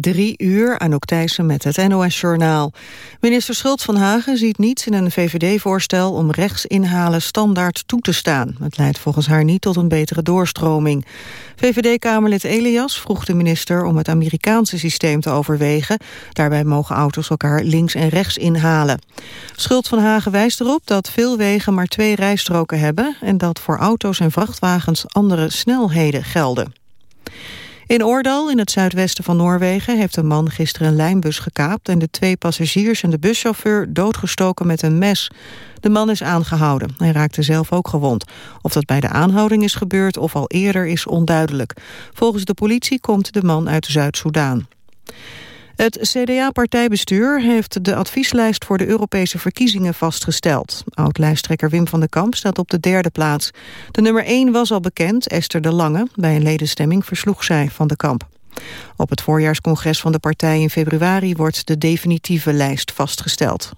Drie uur, Anouk Thijssen met het NOS-journaal. Minister Schult van Hagen ziet niets in een VVD-voorstel... om rechtsinhalen standaard toe te staan. Het leidt volgens haar niet tot een betere doorstroming. VVD-Kamerlid Elias vroeg de minister om het Amerikaanse systeem te overwegen. Daarbij mogen auto's elkaar links en rechts inhalen. Schult van Hagen wijst erop dat veel wegen maar twee rijstroken hebben... en dat voor auto's en vrachtwagens andere snelheden gelden. In Oordal, in het zuidwesten van Noorwegen, heeft een man gisteren een lijnbus gekaapt en de twee passagiers en de buschauffeur doodgestoken met een mes. De man is aangehouden. Hij raakte zelf ook gewond. Of dat bij de aanhouding is gebeurd of al eerder is onduidelijk. Volgens de politie komt de man uit Zuid-Soedan. Het CDA-partijbestuur heeft de advieslijst voor de Europese verkiezingen vastgesteld. Oud-lijsttrekker Wim van den Kamp staat op de derde plaats. De nummer 1 was al bekend, Esther de Lange. Bij een ledenstemming versloeg zij van den Kamp. Op het voorjaarscongres van de partij in februari wordt de definitieve lijst vastgesteld.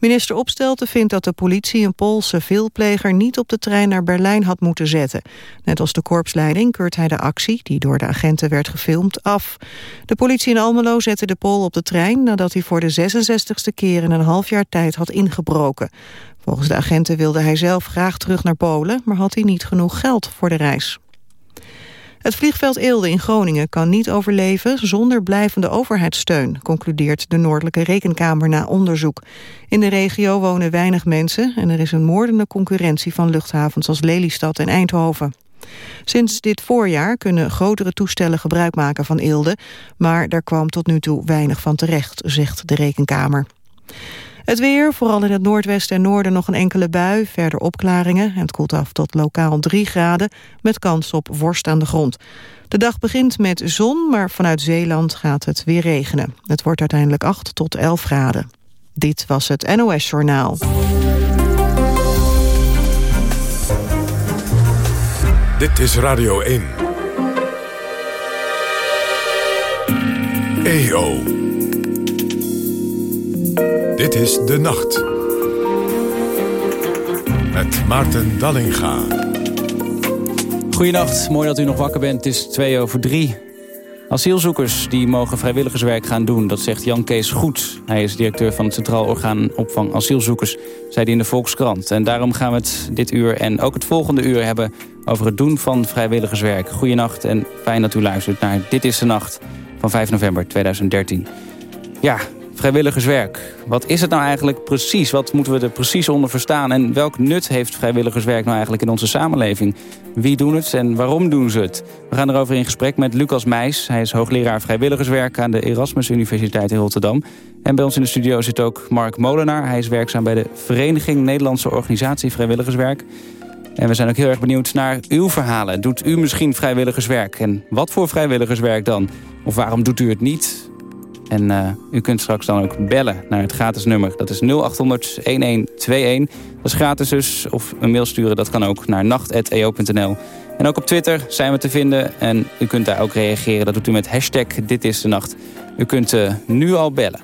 Minister Opstelten vindt dat de politie een Poolse veelpleger niet op de trein naar Berlijn had moeten zetten. Net als de korpsleiding keurt hij de actie, die door de agenten werd gefilmd, af. De politie in Almelo zette de Pool op de trein nadat hij voor de 66ste keer in een half jaar tijd had ingebroken. Volgens de agenten wilde hij zelf graag terug naar Polen, maar had hij niet genoeg geld voor de reis. Het vliegveld Eelde in Groningen kan niet overleven zonder blijvende overheidssteun, concludeert de Noordelijke Rekenkamer na onderzoek. In de regio wonen weinig mensen en er is een moordende concurrentie van luchthavens als Lelystad en Eindhoven. Sinds dit voorjaar kunnen grotere toestellen gebruik maken van Eelde, maar daar kwam tot nu toe weinig van terecht, zegt de Rekenkamer. Het weer, vooral in het noordwesten en noorden nog een enkele bui. Verder opklaringen en het koelt af tot lokaal 3 graden... met kans op vorst aan de grond. De dag begint met zon, maar vanuit Zeeland gaat het weer regenen. Het wordt uiteindelijk 8 tot 11 graden. Dit was het NOS Journaal. Dit is Radio 1. EO. Dit is De Nacht. Met Maarten Dallinga. Goedenacht, mooi dat u nog wakker bent. Het is twee over drie. Asielzoekers die mogen vrijwilligerswerk gaan doen, dat zegt Jan Kees Goed. Hij is directeur van het Centraal Orgaan Opvang Asielzoekers, zei hij in de Volkskrant. En daarom gaan we het dit uur en ook het volgende uur hebben over het doen van vrijwilligerswerk. Goedenacht en fijn dat u luistert naar Dit is de Nacht van 5 november 2013. Ja, Vrijwilligerswerk. Wat is het nou eigenlijk precies? Wat moeten we er precies onder verstaan? En welk nut heeft vrijwilligerswerk nou eigenlijk in onze samenleving? Wie doen het en waarom doen ze het? We gaan erover in gesprek met Lucas Meijs. Hij is hoogleraar vrijwilligerswerk aan de Erasmus Universiteit in Rotterdam. En bij ons in de studio zit ook Mark Molenaar. Hij is werkzaam bij de Vereniging Nederlandse Organisatie Vrijwilligerswerk. En we zijn ook heel erg benieuwd naar uw verhalen. Doet u misschien vrijwilligerswerk? En wat voor vrijwilligerswerk dan? Of waarom doet u het niet? En uh, u kunt straks dan ook bellen naar het gratis nummer. Dat is 0800-1121. Dat is gratis dus. Of een mail sturen, dat kan ook naar nacht.eo.nl. En ook op Twitter zijn we te vinden. En u kunt daar ook reageren. Dat doet u met hashtag Dit is de Nacht. U kunt uh, nu al bellen.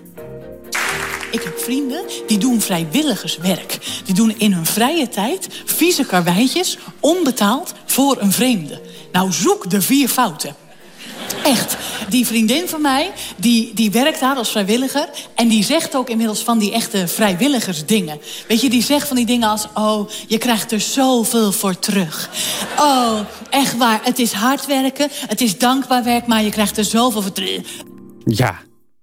Ik heb vrienden die doen vrijwilligerswerk. Die doen in hun vrije tijd vieze karweitjes, onbetaald, voor een vreemde. Nou, zoek de vier fouten. Echt. Die vriendin van mij, die, die werkt daar als vrijwilliger. En die zegt ook inmiddels van die echte vrijwilligersdingen. Weet je, die zegt van die dingen als... Oh, je krijgt er zoveel voor terug. Oh, echt waar. Het is hard werken. Het is dankbaar werk, maar je krijgt er zoveel voor terug. Ja,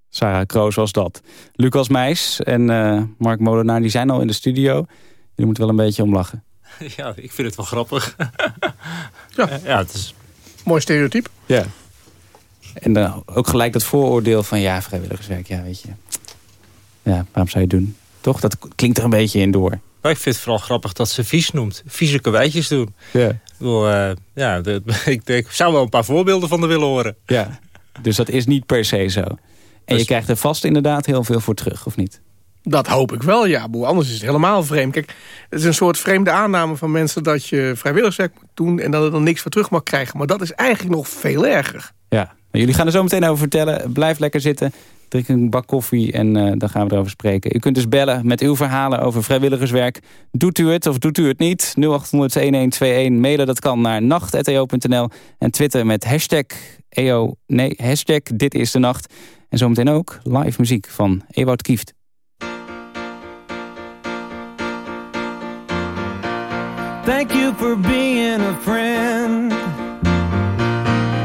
Sarah Kroos was dat. Lucas Meijs en uh, Mark Molenaar, die zijn al in de studio. Jullie moeten wel een beetje om lachen. Ja, ik vind het wel grappig. ja. ja, het is... Mooi stereotype. Ja. En dan ook gelijk dat vooroordeel van ja, vrijwilligerswerk, ja, weet je. Ja, waarom zou je het doen? Toch? Dat klinkt er een beetje in door. Maar ik vind het vooral grappig dat ze vies noemt. Vieze kwijtjes doen. Ja. Ik, uh, ja, ik, ik, zou wel een paar voorbeelden van de willen horen. Ja, dus dat is niet per se zo. En je dus- krijgt er vast inderdaad heel veel voor terug, of niet? Dat hoop ik wel, ja. Anders is het helemaal vreemd. Kijk, het is een soort vreemde aanname van mensen... dat je vrijwilligerswerk moet doen en dat er dan niks voor terug mag krijgen. Maar dat is eigenlijk nog veel erger. Ja, jullie gaan er zo meteen over vertellen. Blijf lekker zitten. Drink een bak koffie en uh, dan gaan we erover spreken. U kunt dus bellen met uw verhalen over vrijwilligerswerk. Doet u het of doet u het niet? 0800-1121. Mailen dat kan naar nacht.eo.nl. En twitter met hashtag EO, nee, hashtag dit is de nacht. En zometeen ook live muziek van Ewout Kieft. Thank you for being a friend.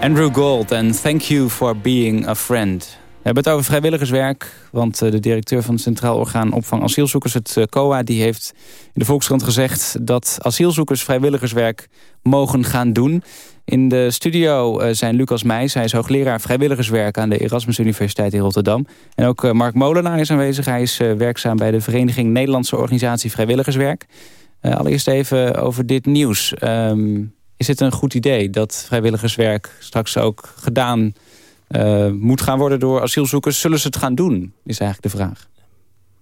Andrew Gold en Thank You for Being a Friend. We hebben het over vrijwilligerswerk, want eh, de directeur van het Centraal Orgaan Opvang Asielzoekers, het eh, COA, die heeft in de Volkskrant gezegd dat asielzoekers vrijwilligerswerk mogen gaan doen. In de studio eh, zijn Lucas Meijs, hij is hoogleraar vrijwilligerswerk aan de Erasmus Universiteit in Rotterdam. En ook Mark Molenaar is aanwezig, hij is werkzaam bij de Vereniging Nederlandse Organisatie Vrijwilligerswerk. allereerst even over dit nieuws. Ehm, is het een goed idee dat vrijwilligerswerk straks ook gedaan uh, moet gaan worden door asielzoekers. Zullen ze het gaan doen, is eigenlijk de vraag.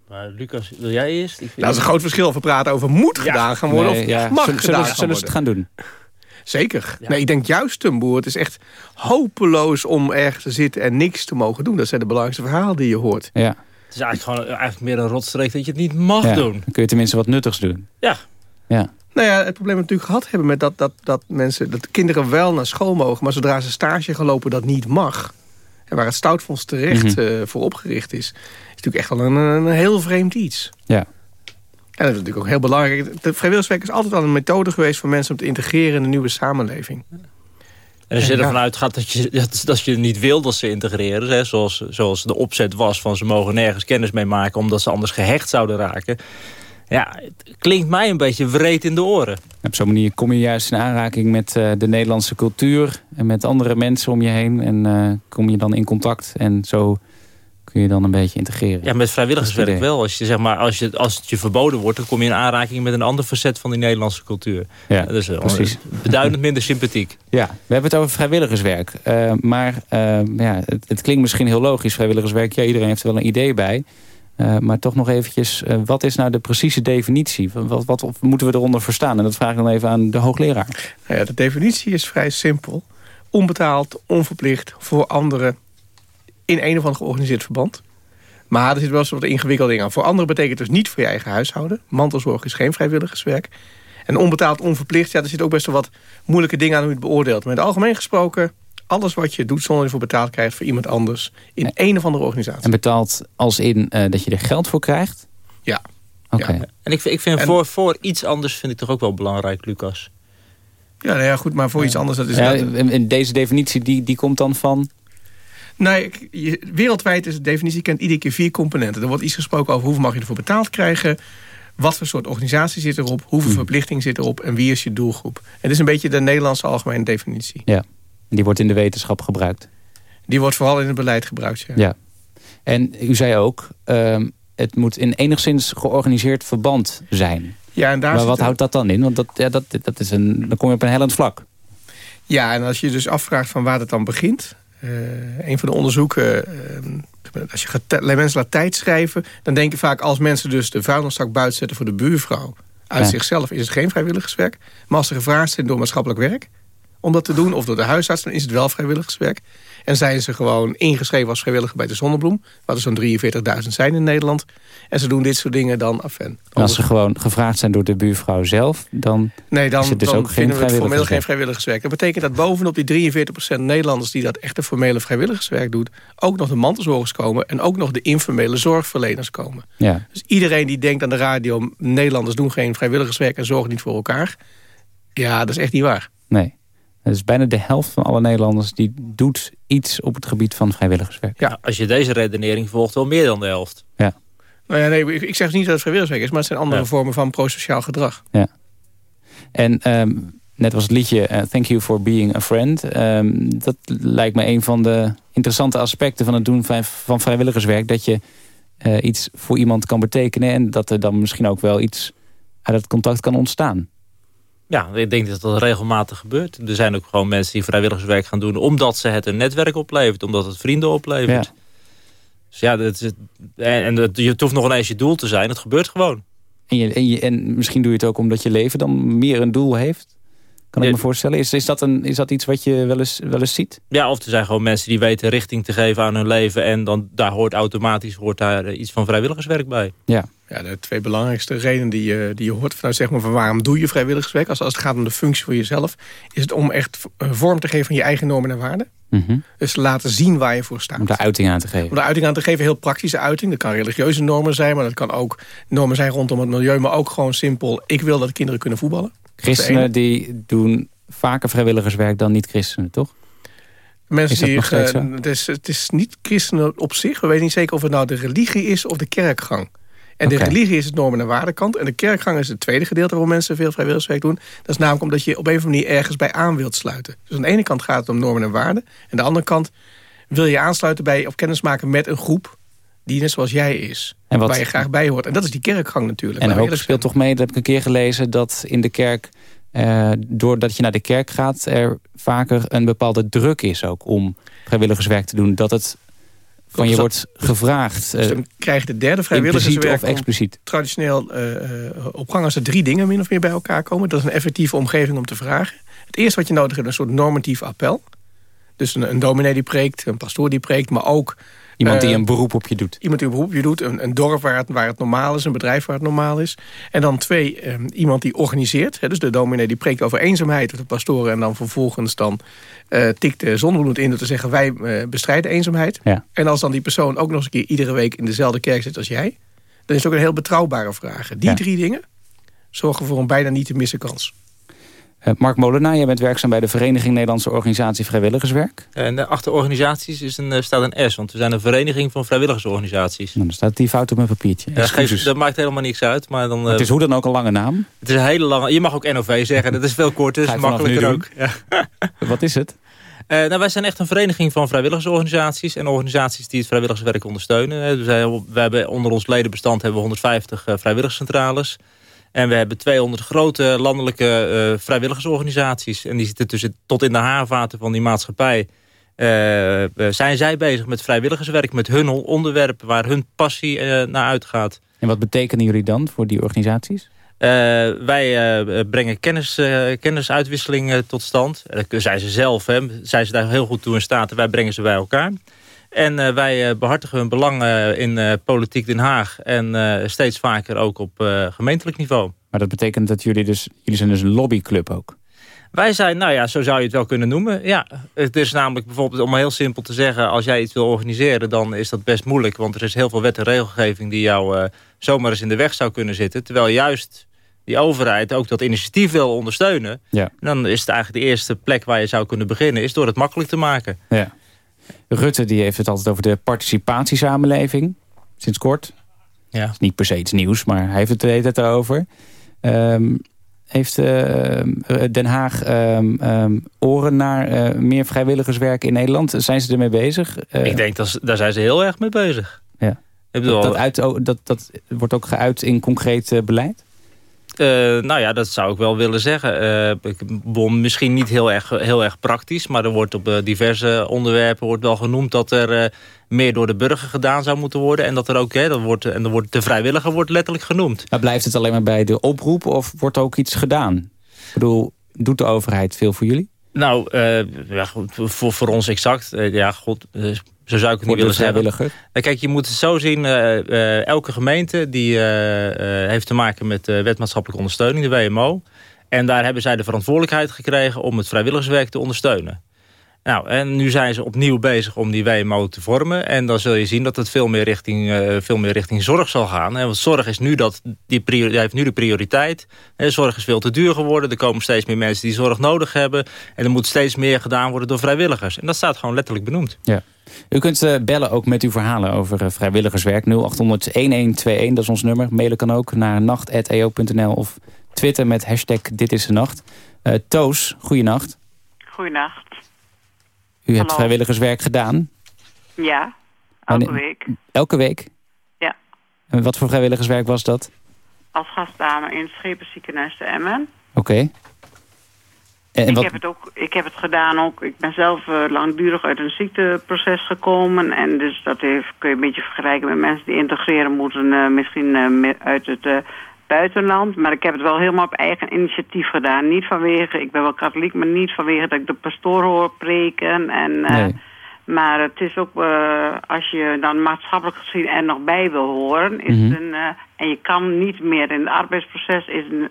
Maar Lucas, wil jij eerst? Ik dat is een groot verschil of we praten over moet gedaan gaan worden of ja. mag zullen, gedaan zullen, ze het gaan doen? Zeker. Nee, ik denk juist, Tumboer, het is echt hopeloos om ergens te zitten en niks te mogen doen. Dat zijn de belangrijkste verhalen die je hoort. Ja. Het is eigenlijk gewoon eigenlijk meer een rotstreek dat je het niet mag doen. Dan kun je tenminste wat nuttigs doen. Ja. Ja. Nou ja, het probleem dat we natuurlijk gehad hebben met dat, dat, dat mensen, dat kinderen wel naar school mogen, maar zodra ze stage gaan lopen dat niet mag. En waar het Stoutfonds terecht mm voor opgericht is... is natuurlijk echt wel een, een heel vreemd iets. Ja. En dat is natuurlijk ook heel belangrijk. De vrijwilligerswerk is altijd al een methode geweest... voor mensen om te integreren in de nieuwe samenleving. En als je ervan uitgaat dat je, dat, je niet wil dat ze integreren... Hè, zoals, zoals de opzet was van ze mogen nergens kennis mee maken... omdat ze anders gehecht zouden raken... Ja, het klinkt mij een beetje wreed in de oren. Op zo'n manier kom je juist in aanraking met uh, de Nederlandse cultuur... en met andere mensen om je heen. En uh, kom je dan in contact en zo kun je dan een beetje integreren. Ja, met vrijwilligerswerk wel. Als, je, zeg maar, als, je, als het je verboden wordt, dan kom je in aanraking met een ander facet van die Nederlandse cultuur. Ja, dus, uh, precies. Beduidend minder sympathiek. Ja, we hebben het over vrijwilligerswerk. maar ja, het, het, klinkt misschien heel logisch, vrijwilligerswerk. Ja, iedereen heeft er wel een idee bij. Uh, maar toch nog eventjes, uh, wat is nou de precieze definitie? Wat, wat, wat, moeten we eronder verstaan? En dat vraag ik dan even aan de hoogleraar. Nou ja, de definitie is vrij simpel. Onbetaald, onverplicht voor anderen in een of ander georganiseerd verband. Maar er zit wel eens wat ingewikkelde dingen aan. Voor anderen betekent dus niet voor je eigen huishouden. Mantelzorg is geen vrijwilligerswerk. En onbetaald, onverplicht, ja, er zit ook best wel wat moeilijke dingen aan hoe je het beoordeelt. Maar in het algemeen gesproken alles wat je doet zonder je voor betaald krijgt voor iemand anders in een of andere organisatie. En betaald als in uh, dat je er geld voor krijgt? Ja. Oké. Ja. En ik, ik vind voor, voor iets anders vind ik toch ook wel belangrijk, Lucas. Ja, nou ja goed, maar voor iets anders... Dat is ja, in deze definitie, die, die komt dan van... Nee, je, wereldwijd is de definitie kent iedere keer vier componenten. Er wordt iets gesproken over hoeveel mag je ervoor betaald krijgen... wat voor soort organisatie zit erop, hoeveel hmm. verplichting zit erop... en wie is je doelgroep. Het is een beetje de Nederlandse algemene definitie. Ja. Die wordt in de wetenschap gebruikt? Die wordt vooral in het beleid gebruikt, ja. ja. En u zei ook, um, het moet in enigszins georganiseerd verband zijn. Ja, en daar maar wat houdt dat dan in? Want dat, ja, dat, dat is een, dan kom je op een hellend vlak. Ja, en als je dus afvraagt van waar het dan begint... Uh, een van de onderzoeken, uh, als je gaat mensen laat tijd schrijven... dan denk je vaak als mensen dus de vuilniszak buiten zetten voor de buurvrouw... uit zichzelf is het geen vrijwilligerswerk. Maar als ze gevraagd zijn door maatschappelijk werk om dat te doen. Of door de huisarts, dan is het wel vrijwilligerswerk. En zijn ze gewoon ingeschreven als vrijwilliger bij de Zonnebloem. Wat er zo'n 43.000 zijn in Nederland. En ze doen dit soort dingen dan afen. als ze gewoon gevraagd zijn door de buurvrouw zelf, dan nee, dan, is het dus dan ook geen we het formeel geen vrijwilligerswerk. Dat betekent dat bovenop die 43% Nederlanders die dat echte formele vrijwilligerswerk doet, ook nog de mantelzorgers komen en ook nog de informele zorgverleners komen. Ja. Dus iedereen die denkt aan de radio, Nederlanders doen geen vrijwilligerswerk en zorgen niet voor elkaar. Ja, dat is echt niet waar. Nee. Dus bijna de helft van alle Nederlanders die doet iets op het gebied van vrijwilligerswerk. Ja, als je deze redenering volgt, wel meer dan de helft. Ja. Nou ja, nee, ik zeg niet dat het vrijwilligerswerk is, maar het zijn andere vormen van prosociaal gedrag. Ja. En um, net was het liedje uh, Thank You for Being a Friend. Um, dat lijkt me een van de interessante aspecten van het doen van vrijwilligerswerk. Dat je uh, iets voor iemand kan betekenen en dat er dan misschien ook wel iets uit het contact kan ontstaan. Ja, ik denk dat dat regelmatig gebeurt. Er zijn ook gewoon mensen die vrijwilligerswerk gaan doen... omdat ze het een netwerk oplevert, omdat het vrienden oplevert. Ja. Dus ja, dat is, en, en het hoeft nog ineens je doel te zijn. Het gebeurt gewoon. En, je, en, je, en misschien doe je het ook omdat je leven dan meer een doel heeft? Kan ik me voorstellen. Is, is, dat een, is dat iets wat je wel eens, wel eens ziet? Ja, of er zijn gewoon mensen die weten richting te geven aan hun leven... en dan daar hoort automatisch hoort daar eh, iets van vrijwilligerswerk bij. Ja. Ja, de twee belangrijkste redenen die je, die je hoort... Vanuit, zeg maar, van waarom doe je vrijwilligerswerk... Als, als het gaat om de functie voor jezelf... is het om echt eh, vorm te geven van je eigen normen en waarden. Mm Dus laten zien waar je voor staat. Om de uiting aan te geven. Om de uiting aan te geven, heel praktische uiting. Dat kan religieuze normen zijn, maar dat kan ook normen zijn rondom het milieu. Maar ook gewoon simpel, ik wil dat kinderen kunnen voetballen. Christenen die doen vaker vrijwilligerswerk dan niet-christenen, toch? Mensen Is die, zo? het, is, het is niet christenen op zich. We weten niet zeker of het nou de religie is of de kerkgang. En de religie is het normen- en waardekant. En de kerkgang is het tweede gedeelte waar mensen veel vrijwilligerswerk doen. Dat is namelijk omdat je op een of andere manier ergens bij aan wilt sluiten. Dus aan de ene kant gaat het om normen en waarden. En aan de andere kant wil je aansluiten bij of kennis maken met een groep die net zoals jij is. En wat- Waar je graag bij hoort. En dat is die kerkgang natuurlijk. En ook speelt toch mee, dat heb ik een keer gelezen... dat in de kerk, eh, doordat je naar de kerk gaat... er vaker een bepaalde druk is ook om vrijwilligerswerk te doen. Dat het van je dat- wordt gevraagd. Dus eh, dan krijg je de derde vrijwilligerswerk. of expliciet. traditioneel eh, eh, op gang als er drie dingen min of meer bij elkaar komen. Dat is een effectieve omgeving om te vragen. Het eerste wat je nodig hebt is een soort normatief appel. Dus een, een dominee die preekt, een pastoor die preekt, maar ook Iemand die Eh, een beroep op je doet. iemand die een beroep op je doet. Een, een dorp waar het, waar het normaal is, een bedrijf waar het normaal is. En dan twee, eh, iemand die organiseert. Hè, dus de dominee die preekt over eenzaamheid of de pastoren. En dan vervolgens dan eh, tikt de zonnebloed in door te zeggen wij eh, bestrijden eenzaamheid. Ja. En als dan die persoon ook nog eens een keer iedere week in dezelfde kerk zit als jij. Dan is het ook een heel betrouwbare vraag. Die Ja. drie dingen zorgen voor een bijna niet te missen kans. Eh, Mark Molenaar, jij bent werkzaam bij de Vereniging Nederlandse Organisatie Vrijwilligerswerk. En eh, achter organisaties is een, eh, staat een S, want we zijn een vereniging van vrijwilligersorganisaties. Nou, dan staat die fout op mijn papiertje. Ja, dat maakt helemaal niks uit. Maar dan, eh, het is hoe dan ook een lange naam. het is een hele lange... Je mag ook NOV zeggen, dat is veel korter, is makkelijker ook. Ja. Wat is het? Eh, nou, wij zijn echt een vereniging van vrijwilligersorganisaties... en organisaties die het vrijwilligerswerk ondersteunen. Eh, We, zijn, we hebben onder ons ledenbestand hebben we 150 eh, vrijwilligerscentrales. En we hebben 200 grote landelijke eh, vrijwilligersorganisaties. En die zitten tussen, tot in de haarvaten van die maatschappij... eh, eh, zijn zij bezig met vrijwilligerswerk, met hun onderwerpen... waar hun passie naar uitgaat. En wat betekenen jullie dan voor die organisaties? Wij brengen kennis, kennisuitwisseling eh, tot stand. Dat zijn ze zelf, hè. zijn ze daar heel goed toe in staat. En wij brengen ze bij elkaar. En eh, wij eh, behartigen hun belangen in eh, politiek Den Haag. En steeds vaker ook op gemeentelijk niveau. Maar dat betekent dat jullie dus... Jullie zijn dus een lobbyclub ook. Wij zijn, nou ja, zo zou je het wel kunnen noemen. Ja, het is namelijk bijvoorbeeld, om heel simpel te zeggen... als jij iets wil organiseren, dan is dat best moeilijk. Want er is heel veel wet en regelgeving die jou zomaar eens in de weg zou kunnen zitten. Terwijl juist die overheid ook dat initiatief wil ondersteunen... Ja. dan is het eigenlijk de eerste plek waar je zou kunnen beginnen... is door het makkelijk te maken. Ja. Rutte die heeft het altijd over de participatiesamenleving. Sinds kort. Ja. is niet per se iets nieuws, maar hij heeft het de hele tijd erover. Ehm, heeft eh, Den Haag ehm, ehm, oren naar eh, meer vrijwilligerswerk in Nederland? Zijn ze ermee bezig? Eh, Ik denk, dat, daar zijn ze heel erg mee bezig. Ja. Ik bedoel, dat, dat, uit, oh, dat, dat wordt ook geuit in concreet eh, beleid? Eh, nou ja, dat zou ik wel willen zeggen. Eh, misschien niet heel erg, heel erg praktisch... maar er wordt op eh, diverse onderwerpen wordt wel genoemd... dat er meer door de burger gedaan zou moeten worden. En dat er ook, hè, dat wordt, en er wordt, de vrijwilliger wordt letterlijk genoemd. Maar blijft het alleen maar bij de oproep of wordt ook iets gedaan? Ik bedoel, doet de overheid veel voor jullie? Nou, ja, goed, voor, voor ons exact. ja, god, zo zou ik het niet willen zeggen. Eh, Kijk, je moet het zo zien. eh, eh, elke gemeente die heeft te maken met de wet maatschappelijke ondersteuning, de WMO. En daar hebben zij de verantwoordelijkheid gekregen om het vrijwilligerswerk te ondersteunen. Nou, en nu zijn ze opnieuw bezig om die WMO te vormen. En dan zul je zien dat het veel meer richting, eh, veel meer richting zorg zal gaan. En want zorg is nu dat, die heeft nu de prioriteit. Eh, zorg is veel te duur geworden. Er komen steeds meer mensen die zorg nodig hebben. En er moet steeds meer gedaan worden door vrijwilligers. En dat staat gewoon letterlijk benoemd. Ja. U kunt eh, bellen ook met uw verhalen over eh, vrijwilligerswerk. 0800-1121, dat is ons nummer. Mailen kan ook naar nacht.eo.nl of twitter met hashtag dit is de nacht. Eh, Toos, goeienacht. Goeienacht. U hebt Hallo. vrijwilligerswerk gedaan. Ja, elke Wanneer- week. Elke week? Ja. En wat voor vrijwilligerswerk was dat? Als gastdame in het Schepenziekenhuis te Emmen. Oké. En ik, wat, heb het ook, ik heb het gedaan ook. Ik ben zelf eh, langdurig uit een ziekteproces gekomen. En dus dat heeft, kun je een beetje vergelijken met mensen die integreren moeten. eh, misschien me- uit het buitenland. Maar ik heb het wel helemaal op eigen initiatief gedaan. Niet vanwege, ik ben wel katholiek, maar niet vanwege dat ik de pastoor hoor preken. En, eh, nee. Maar het is ook, eh, als je dan maatschappelijk gezien er nog bij wil horen... Is Mhm. een, eh, en je kan niet meer in het arbeidsproces... Is, een,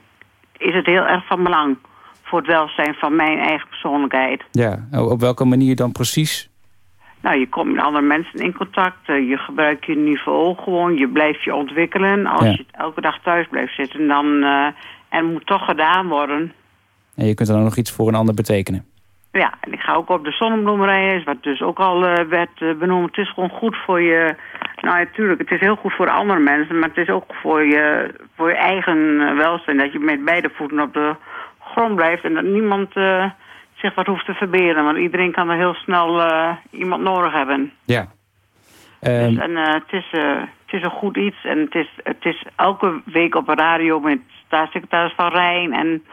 is het heel erg van belang voor het welzijn van mijn eigen persoonlijkheid. Ja, o- op welke manier dan precies? Nou, je komt met andere mensen in contact. eh, je gebruikt je niveau gewoon. Je blijft je ontwikkelen. Als Ja. je elke dag thuis blijft zitten, dan... eh en moet toch gedaan worden. En je kunt dan ook nog iets voor een ander betekenen. Ja, en ik ga ook op de zonnebloemerijen, wat dus ook al uh, werd uh, benoemd. Het is gewoon goed voor je... Nou, natuurlijk, het is heel goed voor andere mensen... maar het is ook voor je, voor je eigen welzijn... dat je met beide voeten op de grond blijft... en dat niemand zich wat hoeft te verberen. Want iedereen kan er heel snel iemand nodig hebben. Ja. Dus, en het, is, het is een goed iets. En het is, het is elke week op de radio met staatssecretaris Van Rijn... en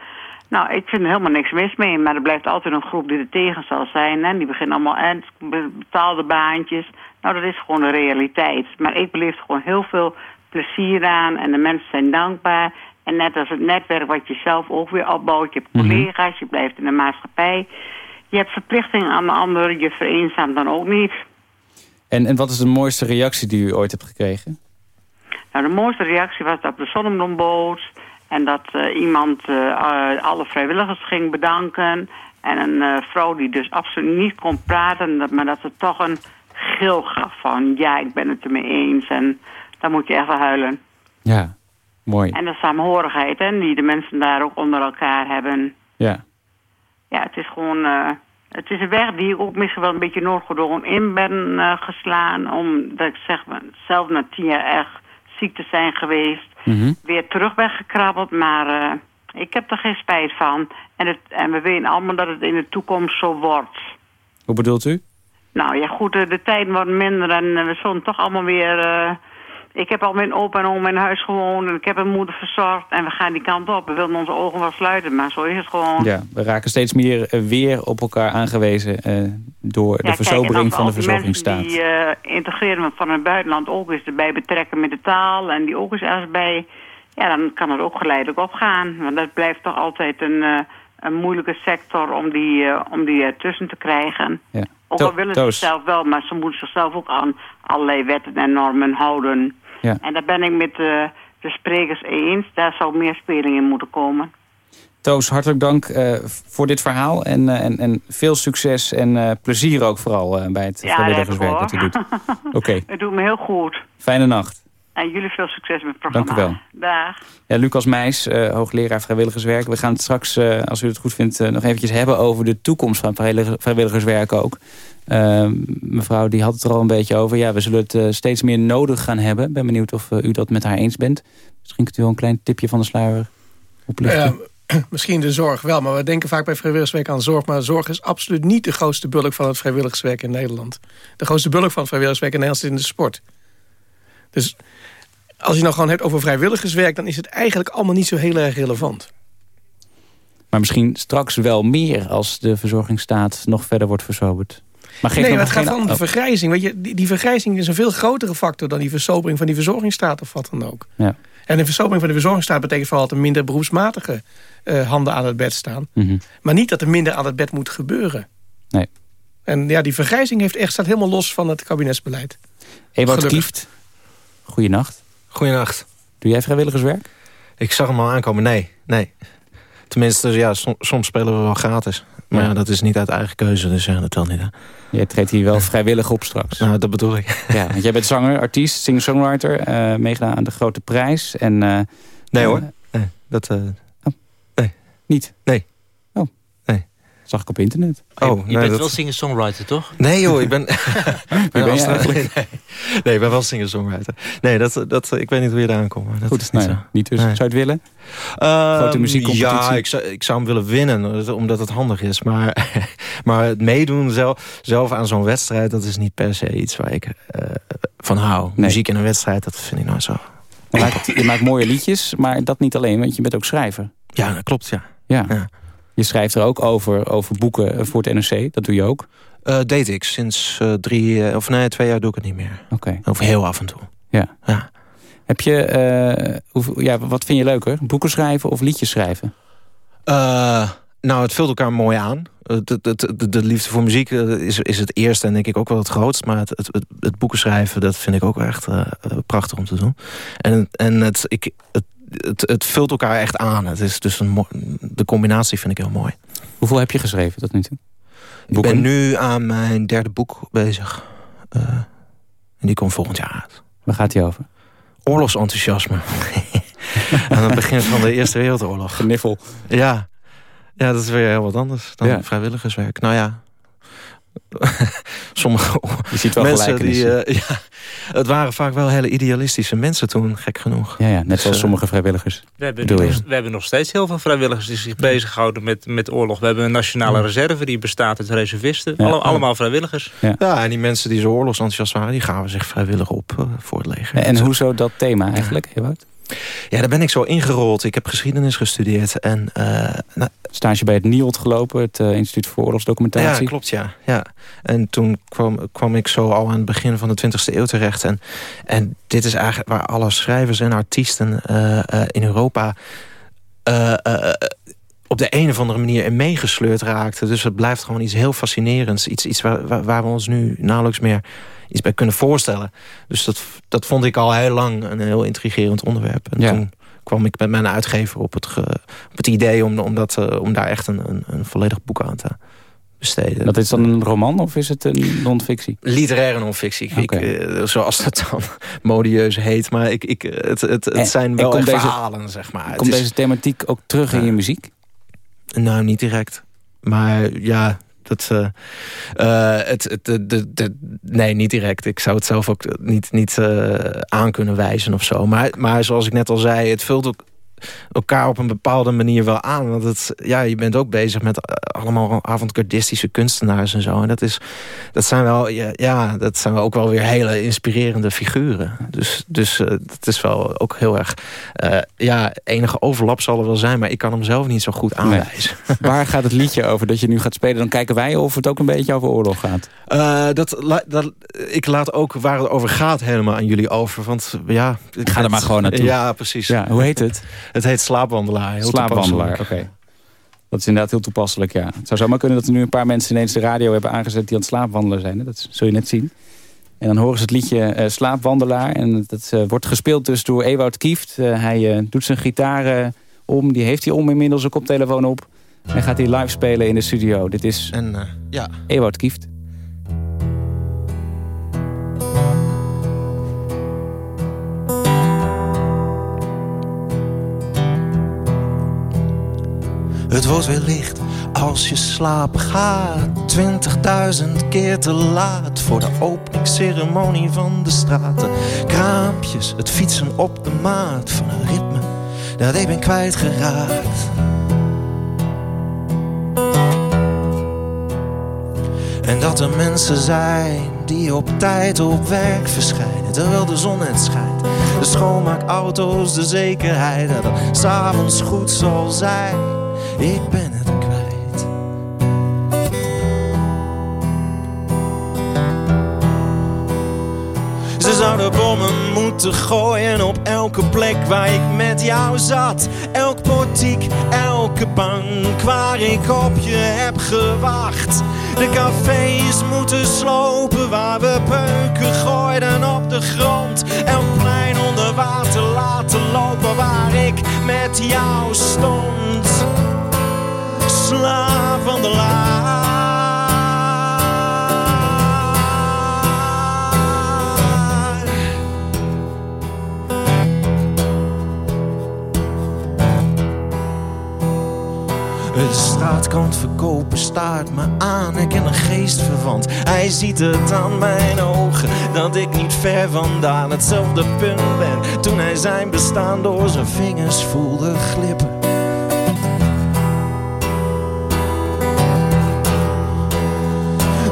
nou, ik vind er helemaal niks mis mee. Maar er blijft altijd een groep die er tegen zal zijn. En die beginnen allemaal en betaalde baantjes. Nou, dat is gewoon de realiteit. Maar ik beleef gewoon heel veel plezier aan. En de mensen zijn dankbaar. En net als het netwerk wat je zelf ook weer opbouwt. Je hebt mhm. collega's, je blijft in de maatschappij. Je hebt verplichtingen aan de anderen. Je vereenzaamt dan ook niet. En, en wat is de mooiste reactie die u ooit hebt gekregen? Nou, de mooiste reactie was op de zonnebloemboot... En dat uh, iemand uh, alle vrijwilligers ging bedanken. En een uh, vrouw die dus absoluut niet kon praten... maar dat ze toch een gil gaf van... ja, ik ben het ermee eens. En dan moet je even huilen. Ja, mooi. En de saamhorigheid, hè, die de mensen daar ook onder elkaar hebben. Ja. Ja, het is gewoon... het is een weg die ik ook misschien wel een beetje noodgedwongen in ben geslaan. Omdat ik zeg, zelf na tien jaar echt ziek te zijn geweest. Mhm. Weer terug ben gekrabbeld, maar uh, ik heb er geen spijt van. En, het, en we weten allemaal dat het in de toekomst zo wordt. Hoe bedoelt u? Nou ja, goed, de, de tijd wordt minder en we zullen toch allemaal weer... Ik heb al mijn opa en oma in huis gewoond en ik heb een moeder verzorgd. En we gaan die kant op. We wilden onze ogen wel sluiten, maar zo is het gewoon. Ja, we raken steeds meer uh, weer op elkaar aangewezen uh, door de versobering van de verzorgingsstaat. die uh, integreren van het buitenland ook eens erbij betrekken met de taal. En die ook eens ergens bij... Ja, dan kan het ook geleidelijk opgaan. Want dat blijft toch altijd een, een moeilijke sector om die, om die tussen te krijgen. Ja. Ook al willen ze zelf wel, maar ze moeten zichzelf ook aan allerlei wetten en normen houden. Ja. En daar ben ik met de, de sprekers eens. Daar zou meer speling in moeten komen. Toos, hartelijk dank uh, voor dit verhaal. En, uh, en, en veel succes en uh, plezier ook vooral bij het ja, vrijwilligerswerk dat u doet. Oké. Okay. Het doet me heel goed. Fijne nacht. En jullie veel succes met het programma. Dank u wel. Dag. Ja, Lucas Meijs, hoogleraar vrijwilligerswerk. We gaan het straks, als u het goed vindt, nog eventjes hebben over de toekomst van vrijwilligerswerk ook. Uh, mevrouw die had het er al een beetje over. Ja, we zullen het uh, steeds meer nodig gaan hebben. ben benieuwd of uh, u dat met haar eens bent. Misschien kunt u wel een klein tipje van de sluier oplichten. misschien de zorg wel, maar we denken vaak bij vrijwilligerswerk aan zorg. Maar zorg is absoluut niet de grootste bulk van het vrijwilligerswerk in Nederland. De grootste bulk van het vrijwilligerswerk in Nederland is in de sport. Dus als je nou gewoon hebt over vrijwilligerswerk... dan is het eigenlijk allemaal niet zo heel erg relevant. Maar misschien straks wel meer als de verzorgingsstaat nog verder wordt versoberd. Maar nee, maar het gaat om de vergrijzing. Weet je, die, die, vergrijzing is een veel grotere factor... dan die versobering van die verzorgingsstaat of wat dan ook. Ja. En de versobering van de verzorgingsstaat betekent vooral... dat er minder beroepsmatige uh, handen aan het bed staan. Mm Maar niet dat er minder aan het bed moet gebeuren. Nee. En ja, die vergrijzing heeft echt, staat helemaal los van het kabinetsbeleid. Ewout Kieft, goeienacht. Goeienacht. Doe jij vrijwilligerswerk? Ik zag hem al aankomen, nee. nee. Tenminste, ja, soms spelen we wel gratis. Maar ja. dat is niet uit eigen keuze, dus ja, dat telt niet. Hè. Je treedt hier wel vrijwillig op straks. Nou, dat bedoel ik. Ja, want jij bent zanger, artiest, singer-songwriter. Uh, meegedaan aan de Grote Prijs. En, uh, nee hoor, nee, dat... Uh, oh. Nee. Niet? Nee. Zag ik op internet. Oh, je, bent wel singer-songwriter, toch? Nee joh, ik ben... ben, ben nee, nee, ik ben wel singer-songwriter. Nee, dat, dat, ik weet niet hoe je daar aankomt. Dat Goed, is niet, niet dus. Zou je het willen? Uh, Grote muziekcompetitie? Ja, ik zou, ik zou hem willen winnen, omdat het handig is. Maar, maar het meedoen zelf, zelf aan zo'n wedstrijd... dat is niet per se iets waar ik uh, van hou. Muziek in een wedstrijd, dat vind ik nou zo. Je maakt, je maakt mooie liedjes, maar dat niet alleen, want je bent ook schrijver. Ja, dat klopt, ja. Ja. ja. Je schrijft er ook over, over boeken voor het NRC. Dat doe je ook? Uh, deed ik. Sinds uh, drie, uh, of nee, twee jaar doe ik het niet meer. Oké. Of heel af en toe. Ja. ja. Heb je, hoe, ja, wat vind je leuker? Boeken schrijven of liedjes schrijven? nou, het vult elkaar mooi aan. De, de, de, de, liefde voor muziek is, is het eerste en denk ik ook wel het grootst. Maar het, het, het, boeken schrijven, dat vind ik ook echt prachtig om te doen. En, en het, ik, het het, het vult elkaar echt aan. Het is dus een de combinatie vind ik heel mooi. Hoeveel heb je geschreven tot nu toe? Ik ben nu aan mijn derde boek bezig. Uh, en die komt volgend jaar uit. Waar gaat die over? Oorlogsenthousiasme. aan het begin van de Eerste Wereldoorlog. Gniffel. Ja. Ja, dat is weer heel wat anders dan Ja. vrijwilligerswerk. Nou ja, sommige Je ziet wel mensen die... gelijkenissen. eh, ja, het waren vaak wel hele idealistische mensen toen, gek genoeg. Ja, ja, net zoals eh, sommige vrijwilligers. We hebben, nog, we hebben nog steeds heel veel vrijwilligers die zich bezighouden met, met oorlog. We hebben een nationale reserve die bestaat uit reservisten. Ja. Alle- allemaal vrijwilligers. Ja, en die mensen die zo oorlogsenthousiast waren... die gaven zich vrijwillig op eh, voor het leger. En hoezo dat thema eigenlijk, Ewout? Ja, daar ben ik zo ingerold. Ik heb geschiedenis gestudeerd. En, eh, nou, Stage bij het NIOD gelopen, het eh, Instituut voor Oorlogsdocumentatie. ja, klopt, ja. ja. En toen kwam, kwam ik zo al aan het begin van de 20e eeuw terecht. En, en dit is eigenlijk waar alle schrijvers en artiesten eh, in Europa... op de een of andere manier in meegesleurd raakten. Dus het blijft gewoon iets heel fascinerends. Iets, iets waar, waar we ons nu nauwelijks meer iets bij kunnen voorstellen. Dus dat, dat vond ik al heel lang een heel intrigerend onderwerp. En Ja. toen kwam ik met mijn uitgever op het, op het idee... om, om, dat, eh, om daar echt een, een, een volledig boek aan te besteden. Dat is dan een roman of is het een non-fictie? Literaire non-fictie, eh, zoals dat dan modieus heet. Maar ik, ik, het, het, zijn wel komt echt deze- verhalen, zeg maar. Komt is- deze thematiek ook terug in je muziek? Nou, niet direct. Maar ja, dat... eh, eh, het, het, de, de, nee, niet direct. Ik zou het zelf ook niet, niet eh, aan kunnen wijzen of zo. Maar, maar zoals ik net al zei, het vult ook elkaar op een bepaalde manier wel aan. Want het, ja, je bent ook bezig met eh, allemaal avantgardistische kunstenaars en zo. En dat, is, dat zijn wel, ja, dat zijn wel ook wel weer hele inspirerende figuren. Dus, dus eh, het is wel ook heel erg... eh, ja, enige overlap zal er wel zijn, maar ik kan hem zelf niet zo goed aanwijzen. Waar gaat het liedje over dat je nu gaat spelen? Dan kijken wij of het ook een beetje over oorlog gaat. Eh, dat, dat, ik laat ook waar het over gaat helemaal aan jullie over. Want ja... ik Ga er maar gewoon naartoe. Ja, precies. Ja, hoe heet het? Het heet Slaapwandelaar. Heel Slaapwandelaar, oké. Dat is inderdaad heel toepasselijk, ja. Het zou zomaar kunnen dat er nu een paar mensen ineens de radio hebben aangezet... die aan het slaapwandelen zijn. Hè? Dat zul je net zien. En dan horen ze het liedje eh, Slaapwandelaar. En dat eh, wordt gespeeld dus door Ewout Kieft. Eh, hij eh, doet zijn gitaar om. Die heeft hij om inmiddels een koptelefoon op. En gaat hij live spelen in de studio. Dit is En eh, ja, Ewout Kieft. Het wordt weer licht als je slapen gaat. 20.000 keer te laat voor de openingsceremonie van de straten. Kraampjes, het fietsen op de maat van een ritme dat ik ben kwijtgeraakt. En dat er mensen zijn die op tijd op werk verschijnen terwijl de zon net schijnt. De schoonmaakauto's, de zekerheid dat het s'avonds goed zal zijn. Ik ben het kwijt. Ze zouden bommen moeten gooien op elke plek waar ik met jou zat. Elk portiek, elke bank waar ik op je heb gewacht. De cafés moeten slopen waar we peuken gooiden op de grond. Elk plein onder water laten lopen waar ik met jou stond. Slaap van de laar. De straatkant verkopen staart me aan. Ik ken een geestverwant. Hij ziet het aan mijn ogen dat ik niet ver vandaan hetzelfde punt ben. Toen hij zijn bestaan door zijn vingers voelde glippen.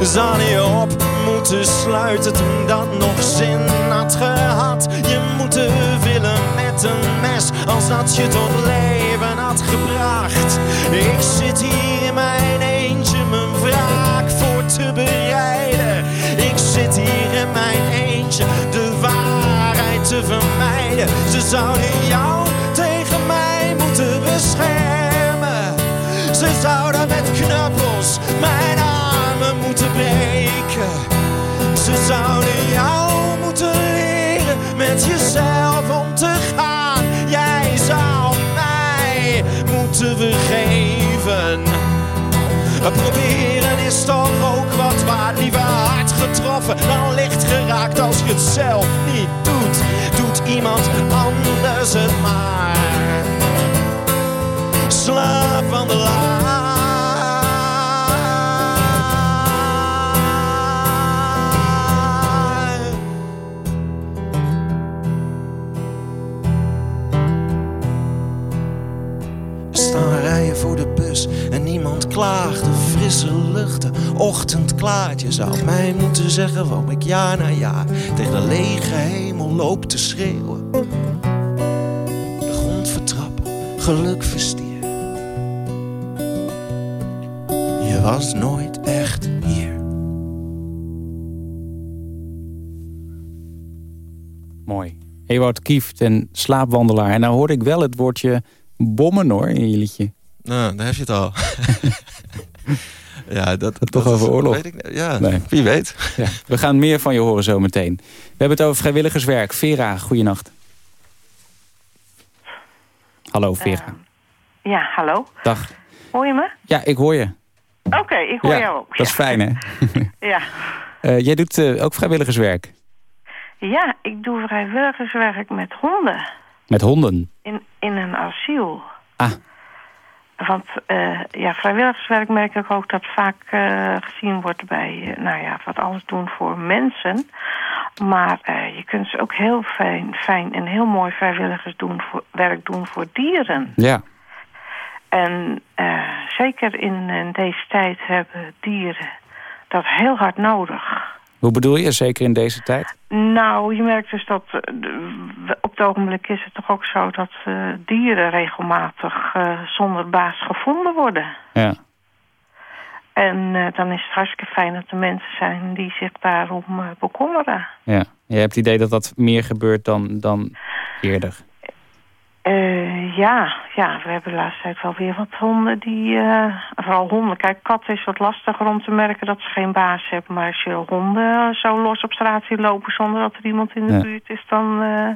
Zou hij op moeten sluiten toen dat nog zin had gehad? Je moeten willen met een mes als dat je tot leven had gebracht. Ik zit hier in mijn eentje mijn wraak voor te bereiden. Ik zit hier in mijn eentje de waarheid te vermijden. Ze zouden jou Ze zouden jou moeten leren met jezelf om te gaan. Jij zou mij moeten vergeven. Proberen is toch ook wat waard. Liever hard getroffen dan licht geraakt als je het zelf niet doet. Doet iemand anders het maar. Slaap van de laag. Klaagt, de frisse lucht, de ochtend klaart. Je zou mij moeten zeggen waarom ik jaar na jaar tegen de lege hemel loop te schreeuwen. De grond vertrappen, geluk verstier. Je was nooit echt hier. Mooi. Ewout Kieft en slaapwandelaar. En nou hoorde ik wel het woordje bommen hoor in je liedje. Nou, daar heb je het al. ja, dat, toch over oorlog? Weet ik, ja, Nee. wie weet. Ja, we gaan meer van je horen zo meteen. We hebben het over vrijwilligerswerk. Vera, goeienacht. Hallo Vera. Ja, hallo. Dag. Hoor je me? Ja, ik hoor je. Oké, ik hoor ja, jou ook. Dat is fijn hè? Ja. Eh, jij doet eh, ook vrijwilligerswerk. ja, ik doe vrijwilligerswerk met honden Met honden. in, in een asiel. Ah. Want eh, ja, vrijwilligerswerk merk ik ook dat vaak eh, gezien wordt bij, eh, nou ja, wat alles doen voor mensen. Maar je kunt dus ook heel fijn, fijn en heel mooi vrijwilligers doen voor, werk doen voor dieren. Ja. En zeker in, in deze tijd hebben dieren dat heel hard nodig. Hoe bedoel je, zeker in deze tijd? Nou, je merkt dus dat eh, op het ogenblik is het toch ook zo dat eh, dieren regelmatig eh, zonder baas gevonden worden. Ja. En dan is het hartstikke fijn dat er mensen zijn die zich daarom bekommeren. ja. Je hebt het idee dat dat meer gebeurt dan, dan eerder. Eh, ja, ja, we hebben de laatste tijd wel weer wat honden die... eh, vooral honden. Kijk, katten is wat lastiger om te merken dat ze geen baas hebben. Maar als je honden zo los op straat ziet lopen zonder dat er iemand in de Ja. buurt is... dan, eh,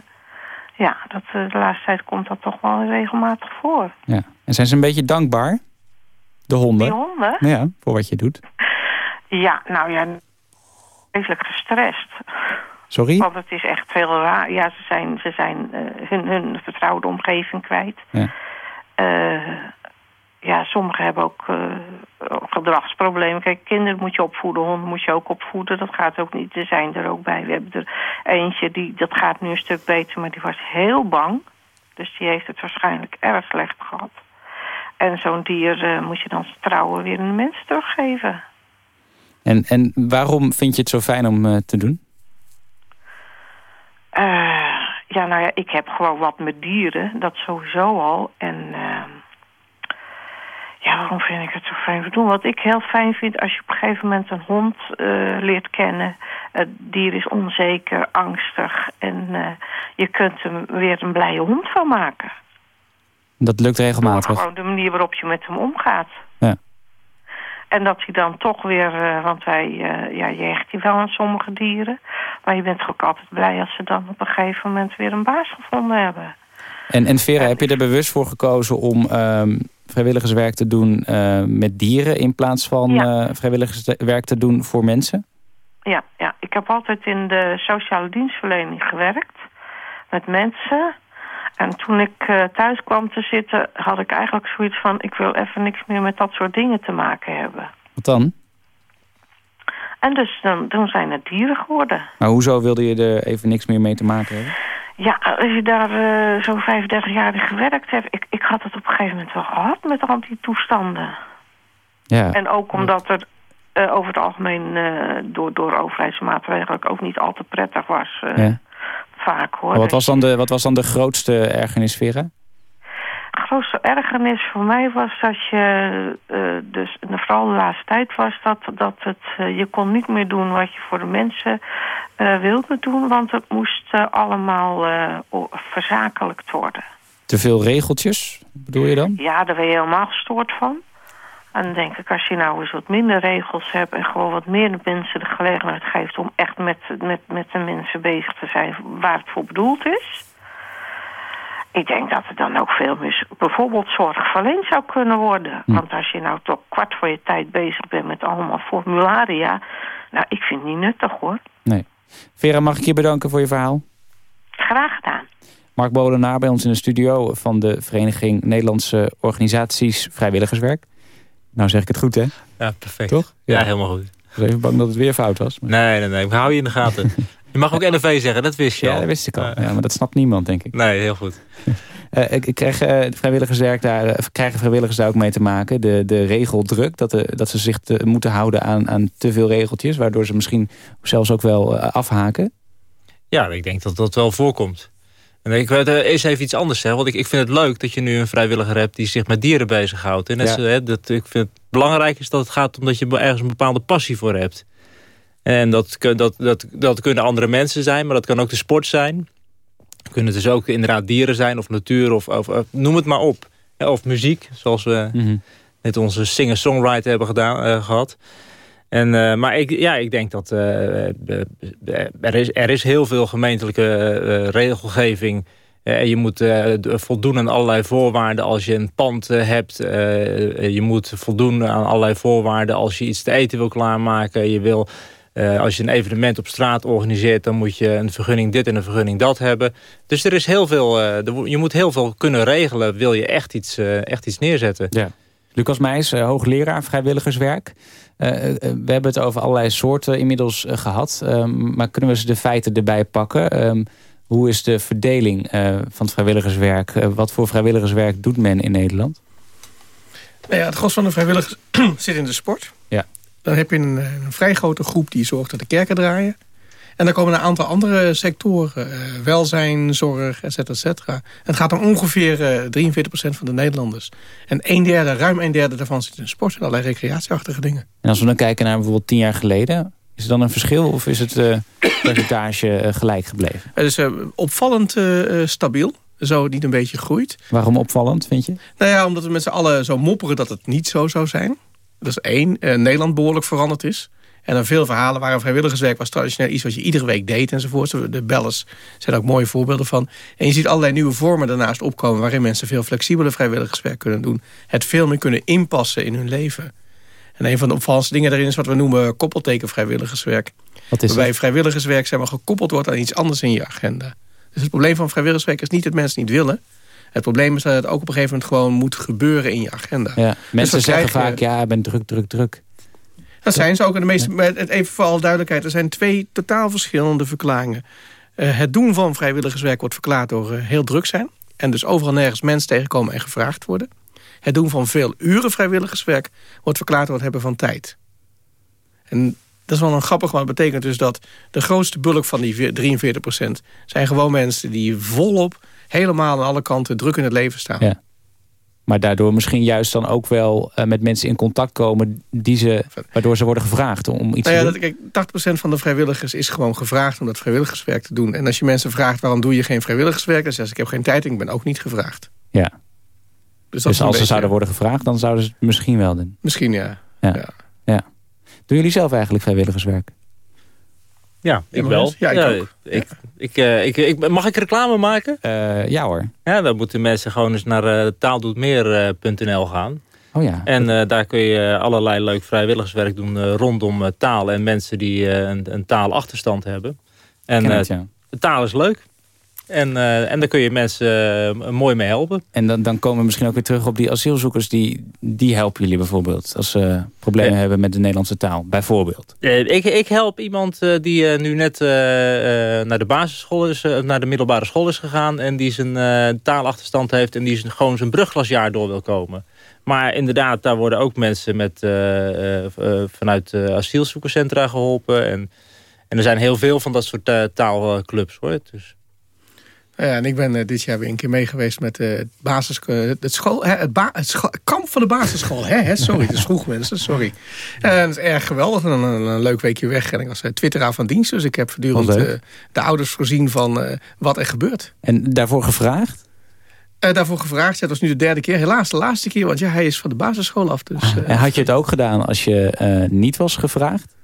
ja, dat, de laatste tijd komt dat toch wel regelmatig voor. Ja. En zijn ze een beetje dankbaar? De honden? Die honden? Ja, voor wat je doet. Ja, nou ja, vreselijk gestrest. Sorry? Want het is echt veel raar. Ja, ze zijn, ze zijn eh, hun, hun vertrouwde omgeving kwijt. Ja. Eh, ja, sommigen hebben ook eh, gedragsproblemen. Kijk, kinderen moet je opvoeden, honden moet je ook opvoeden. Dat gaat ook niet. Er zijn er ook bij. We hebben er eentje, die, dat gaat nu een stuk beter, maar die was heel bang. Dus die heeft het waarschijnlijk erg slecht gehad. En zo'n dier moet je dan trouwen weer de mensen teruggeven. En, en waarom vind je het zo fijn om te doen? Eh, ja, nou ja, ik heb gewoon wat met dieren. Dat sowieso al. En ehm, ja, waarom vind ik het zo fijn te doen? Wat ik heel fijn vind, als je op een gegeven moment een hond eh, leert kennen. Het dier is onzeker, angstig. En eh, je kunt hem weer een blije hond van maken. Dat lukt Door regelmatig. gewoon de manier waarop je met hem omgaat. Ja. En dat hij dan toch weer, eh, want wij, eh, ja, je hecht je wel aan sommige dieren. Maar je bent toch ook altijd blij als ze dan op een gegeven moment weer een baas gevonden hebben. En, en Vera, heb je er bewust voor gekozen om ehm, vrijwilligerswerk te doen eh, met dieren... in plaats van Ja. vrijwilligerswerk te doen voor mensen? Ja, ja, ik heb altijd in de sociale dienstverlening gewerkt. Met mensen. En toen ik eh, thuis kwam te zitten, had ik eigenlijk zoiets van... ik wil even niks meer met dat soort dingen te maken hebben. Wat dan? En dus dan, zijn het dieren geworden. Maar hoezo wilde je er even niks meer mee te maken hebben? Ja, als je daar eh, zo'n 35 jaar in gewerkt hebt... Ik, ik had het op een gegeven moment wel gehad met al die toestanden. Ja, En ook omdat er eh, over het algemeen door, door overheidsmaatregelen ook niet al te prettig was. ja. Vaak hoor. Maar wat, was dan de, wat was dan de grootste ergernis, Vera? De grootste ergernis voor mij was dat je, eh, dus vooral de laatste tijd was dat, dat het, eh, je kon niet meer doen wat je voor de mensen eh, wilde doen, want het moest allemaal verzakelijkt worden. Te veel regeltjes, bedoel je dan? Ja, daar ben je helemaal gestoord van. En dan denk ik, als je nou eens wat minder regels hebt... en gewoon wat meer de mensen de gelegenheid geeft... om echt met, met, met de mensen bezig te zijn waar het voor bedoeld is... Ik denk dat er dan ook veel meer bijvoorbeeld zorg verleend zou kunnen worden. Hm. Want als je nou toch kwart voor je tijd bezig bent met allemaal formularia... Nou, ik vind het niet nuttig hoor. Nee. Vera, mag ik je bedanken voor je verhaal? Graag gedaan. Mark Bolenaar bij ons in de studio van de Vereniging Nederlandse Organisaties Vrijwilligerswerk. Nou zeg ik het goed, hè? Ja, perfect. Toch? Ja, Ja. helemaal goed. Ik was even bang dat het weer fout was. Maar... Nee, nee, nee. Ik hou je in de gaten. je mag ook NRV zeggen, dat wist je Ja, al. dat wist ik al. Ja. Ja, maar dat snapt niemand, denk ik. Nee, heel goed. Uh, krijgen, vrijwilligerswerk daar, krijgen vrijwilligers daar ook mee te maken? De, de regeldruk, dat, de, dat ze zich te, moeten houden aan, aan te veel regeltjes... waardoor ze misschien zelfs ook wel afhaken? Ja, ik denk dat dat wel voorkomt. En ik wil eens even iets anders zeggen. Want ik, ik vind het leuk dat je nu een vrijwilliger hebt... die zich met dieren bezighoudt. En hè, dat, ik vind het belangrijk is dat het gaat om dat je ergens een bepaalde passie voor hebt. En dat, dat, dat, dat kunnen andere mensen zijn, maar dat kan ook de sport zijn. Kunnen dus ook inderdaad dieren zijn of natuur of, of, noem het maar op. Of muziek, zoals we mm net onze singer-songwriter hebben gedaan, uh, gehad. En, uh, maar ik, ja, ik denk dat uh, er, is, er is heel veel gemeentelijke regelgeving. je moet voldoen aan allerlei voorwaarden als je een pand hebt. je moet voldoen aan allerlei voorwaarden als je iets te eten wil klaarmaken. Je wil uh, als je een evenement op straat organiseert... dan moet je een vergunning dit en een vergunning dat hebben. Dus er is heel veel, uh, je moet heel veel kunnen regelen... wil je echt iets, uh, echt iets neerzetten. Ja. Lucas Meijs, hoogleraar vrijwilligerswerk. we hebben het over allerlei soorten inmiddels gehad. Um, maar kunnen we eens de feiten erbij pakken? Um, hoe is de verdeling van het vrijwilligerswerk? wat voor vrijwilligerswerk doet men in Nederland? Nou ja, het gros van de vrijwilligers zit in de sport. Ja. Dan heb je een, een, vrij grote groep die zorgt dat de kerken draaien. En dan komen een aantal andere sectoren. Uh, welzijn, zorg, et cetera, et cetera. Het gaat om ongeveer uh, 43% van de Nederlanders. En een derde, ruim een derde daarvan zit in sport en allerlei recreatieachtige dingen. En als we dan kijken naar bijvoorbeeld tien jaar geleden... is er dan een verschil of is het uh, percentage gelijk gebleven? Het is opvallend stabiel zo niet een beetje groeit. Waarom opvallend, vind je? Nou ja, omdat we met z'n allen zo mopperen dat het niet zo zou zijn. Dat is één. Nederland behoorlijk veranderd is. En er veel verhalen waren vrijwilligerswerk was traditioneel iets wat je iedere week deed enzovoort. De bellers zijn ook mooie voorbeelden van. En je ziet allerlei nieuwe vormen daarnaast opkomen... waarin mensen veel flexibeler vrijwilligerswerk kunnen doen. Het veel meer kunnen inpassen in hun leven. En een van de opvallendste dingen daarin is wat we noemen koppelteken vrijwilligerswerk. Wat is waarbij vrijwilligerswerk zeg maar, gekoppeld wordt aan iets anders in je agenda. Dus het probleem van vrijwilligerswerk is niet dat mensen niet willen... Het probleem is dat het ook op een gegeven moment gewoon moet gebeuren in je agenda. Ja, dus mensen zeggen vaak, ja, ik ben druk, druk, druk. Dat zijn ze ook. En de meeste, even voor alle duidelijkheid, er zijn twee totaal verschillende verklaringen. Uh, het doen van vrijwilligerswerk wordt verklaard door uh, heel druk zijn. En dus overal nergens mensen tegenkomen en gevraagd worden. Het doen van veel uren vrijwilligerswerk wordt verklaard door het hebben van tijd. En dat is wel een grappig, want dat betekent dus dat de grootste bulk van die 43% zijn gewoon mensen die volop helemaal aan alle kanten druk in het leven staan. Ja. Maar daardoor misschien juist dan ook wel uh, met mensen in contact komen... Die ze, waardoor ze worden gevraagd om iets nou ja, te doen? Kijk, 80% van de vrijwilligers is gewoon gevraagd om dat vrijwilligerswerk te doen. En als je mensen vraagt waarom doe je geen vrijwilligerswerk... dan zeggen ze ik heb geen tijd en ik ben ook niet gevraagd. Ja. Dus, dus als ze zouden worden gevraagd, dan zouden ze het misschien wel doen? Misschien, ja. ja. ja. ja. Doen jullie zelf eigenlijk vrijwilligerswerk? Ja, ik wel. Ja, ik ook. Ik, ik, uh, ik, ik, mag ik reclame maken? Uh, ja hoor. Ja, dan moeten mensen gewoon eens naar uh, taaldoetmeer.nl gaan. Oh ja. En daar kun je allerlei leuk vrijwilligerswerk doen rondom taal en mensen die een, een taalachterstand hebben. En het, ja. taal is leuk. En, uh, en daar kun je mensen uh, mooi mee helpen. En dan, dan komen we misschien ook weer terug op die asielzoekers. Die, die helpen jullie bijvoorbeeld als ze problemen hebben met de Nederlandse taal. Bijvoorbeeld. Uh, ik, ik help iemand die nu net naar de basisschool is, naar de middelbare school is gegaan. En die zijn taalachterstand heeft en die zijn, gewoon zijn brugglasjaar door wil komen. Maar inderdaad, daar worden ook mensen met, vanuit asielzoekerscentra geholpen. En, en er zijn heel veel van dat soort taalclubs hoor. Dus. Ja, en ik ben uh, dit jaar weer een keer mee geweest met uh, het, basis, het, school, hè, het, kamp van de basisschool. Hè, hè? Sorry, het is vroeg mensen, sorry. En het is erg geweldig, een, een, een, leuk weekje weg. En ik was twitteraar van dienst, dus ik heb voortdurend de ouders voorzien van wat er gebeurt. En daarvoor gevraagd? daarvoor gevraagd, ja, dat was nu de derde keer. Helaas de laatste keer, want ja, hij is van de basisschool af. Dus, en had je het ook gedaan als je niet was gevraagd?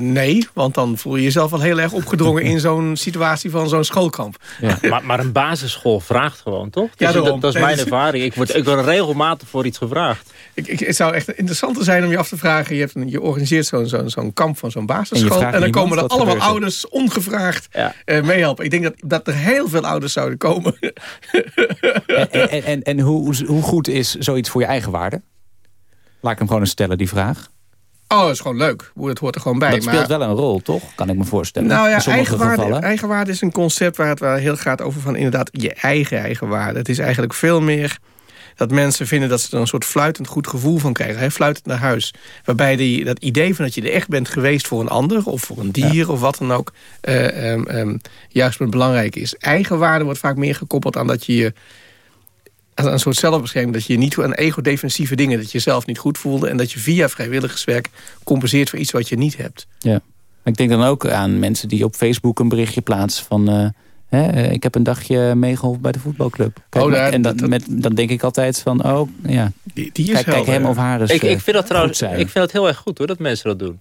Nee, want dan voel je jezelf al heel erg opgedrongen... in zo'n situatie van zo'n schoolkamp. Ja. maar, maar, een basisschool vraagt gewoon, toch? Ja, dus dat, dat, is mijn ervaring. Ik word, ik word regelmatig voor iets gevraagd. Ik, ik, het zou echt interessant zijn om je af te vragen... je, hebt een, je organiseert zo'n zo'n zo'n kamp van zo'n basisschool... En, dan komen er allemaal ouders ongevraagd ja. uh, meehelpen. Ik denk dat, dat er heel veel ouders zouden komen. en en, en, en hoe, hoe goed is zoiets voor je eigen waarde? Laat ik hem gewoon eens stellen, die vraag. Oh, dat is gewoon leuk. Het hoort er gewoon bij. Dat speelt wel een rol, toch? Kan ik me voorstellen. Nou ja, eigenwaarde, eigenwaarde is een concept waar het wel heel gaat over van inderdaad je eigen eigenwaarde. Het is eigenlijk veel meer dat mensen vinden dat ze er een soort fluitend goed gevoel van krijgen. Fluitend naar huis. Waarbij die, dat idee van dat je er echt bent geweest voor een ander... of voor een dier of wat dan ook, uh, um, um, juist belangrijk is. Eigenwaarde wordt vaak meer gekoppeld aan dat je je een soort zelfbescherming. Dat je niet aan ego-defensieve dingen... dat je jezelf niet goed voelde... en dat je via vrijwilligerswerk compenseert voor iets wat je niet hebt. Ja. Ik denk dan ook aan mensen die op Facebook een berichtje plaatsen van... Uh, hè, ik heb een dagje meegeholpen bij de voetbalclub. Kijk, oh, en dan, met, dan denk ik altijd van, oh ja, die, die is kijk, kijk hem of haar eens ik, ik vind dat trouwens, Ik vind dat heel erg goed hoor, dat mensen dat doen.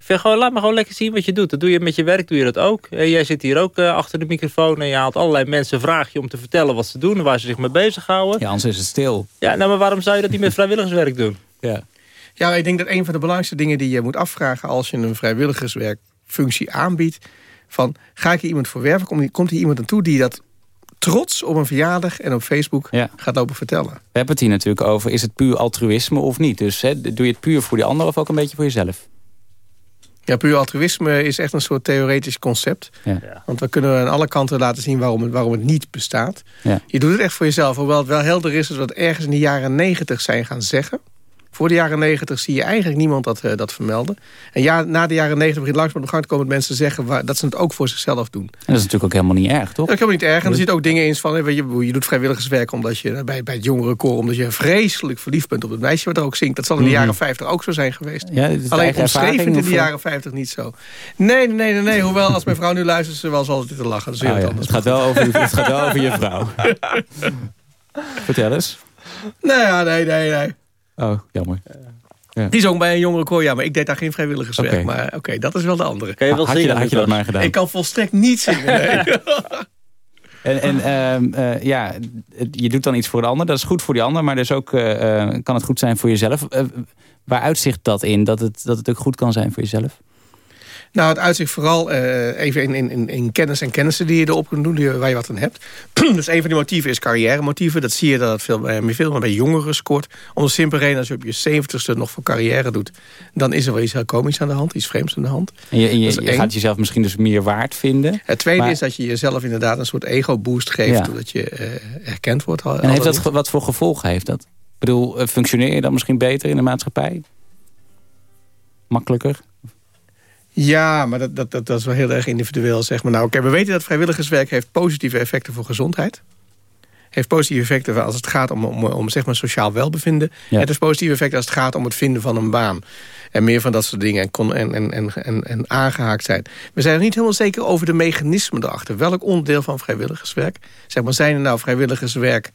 Ik vind gewoon, laat me gewoon lekker zien wat je doet. Dat doe je met je werk, doe je dat ook. jij zit hier ook uh, achter de microfoon en je haalt allerlei mensen vraag je om te vertellen wat ze doen en waar ze zich mee bezighouden. Ja, anders is het stil. Ja, nou, maar waarom zou je dat niet met vrijwilligerswerk doen? Ja. Ja, ik denk dat een van de belangrijkste dingen die je moet afvragen als je een vrijwilligerswerkfunctie aanbiedt, van ga ik hier iemand voor werven? Komt hier iemand naartoe die dat trots op een verjaardag en op Facebook gaat lopen vertellen. We hebben het hier natuurlijk over, is het puur altruïsme of niet? Dus hè, doe je het puur voor die ander of ook een beetje voor jezelf? Ja, puur altruïsme is echt een soort theoretisch concept. Ja. Want we kunnen aan alle kanten laten zien waarom het, waarom het niet bestaat. Ja. Je doet het echt voor jezelf. Hoewel het wel helder is dat we het ergens in de jaren negentig zijn gaan zeggen. Voor de jaren negentig zie je eigenlijk niemand dat, uh, dat vermelden. En ja, na de jaren negentig begint langzaam op de gang te komen... dat mensen zeggen waar, dat ze het ook voor zichzelf doen. En dat is natuurlijk ook helemaal niet erg, toch? Dat is helemaal niet erg. En er zitten ook dingen in van... Weet je, je doet vrijwilligerswerk omdat je bij, bij het jongerenkoor... omdat je vreselijk verliefd bent op het meisje wat er ook zingt. Dat zal in de mhm. jaren 50 ook zo zijn geweest. Ja, Alleen omschreven in de jaren 50 niet zo. Nee, nee, nee, nee. Hoewel als mijn vrouw nu luistert... ze wel altijd te lachen. Dat is oh, ja. het, gaat wel over, het gaat wel over je vrouw. Vertel eens. Nee, ja, nee, nee, nee. Oh, jammer. Ja. Die zong bij een jongere koor, ja, maar ik deed daar geen vrijwilligerswerk. Okay. Maar oké, dat is wel de andere. Kan je wel had, zingen, je, had je dat maar gedaan? Ik kan volstrekt niet zingen, nee. En, en uh, uh, ja, je doet dan iets voor de ander. Dat is goed voor die ander, maar dus ook uh, kan het goed zijn voor jezelf. waar uitzicht dat in, dat het, dat het ook goed kan zijn voor jezelf? Nou, het uitzicht vooral uh, even in, in, in, kennis en kennissen die je erop kunt doen, die, waar je wat aan hebt. dus een van die motieven is carrière motieven. Dat zie je dat het veel, bij, veel bij jongeren scoort. Om de simpele reden, als je op je zeventigste nog voor carrière doet... dan is er wel iets heel komisch aan de hand, iets vreemds aan de hand. En je, en je, je gaat jezelf misschien dus meer waard vinden. Het tweede is dat je jezelf inderdaad een soort ego-boost geeft... Ja. doordat je uh, erkend wordt. En heeft dat, wat voor gevolgen heeft dat? Ik bedoel, eh, functioneer je dan misschien beter in de maatschappij? Makkelijker? Ja, maar dat, dat, dat, dat, is wel heel erg individueel. Zeg maar. nou, oké, we weten dat vrijwilligerswerk heeft positieve effecten voor gezondheid. Heeft positieve effecten als het gaat om, om, om zeg maar sociaal welbevinden. Ja. Het heeft positieve effecten als het gaat om het vinden van een baan. En meer van dat soort dingen en, en, en, en, en aangehaakt zijn. We zijn nog niet helemaal zeker over de mechanismen erachter. Welk onderdeel van vrijwilligerswerk? Zeg maar, zijn er nou vrijwilligerswerk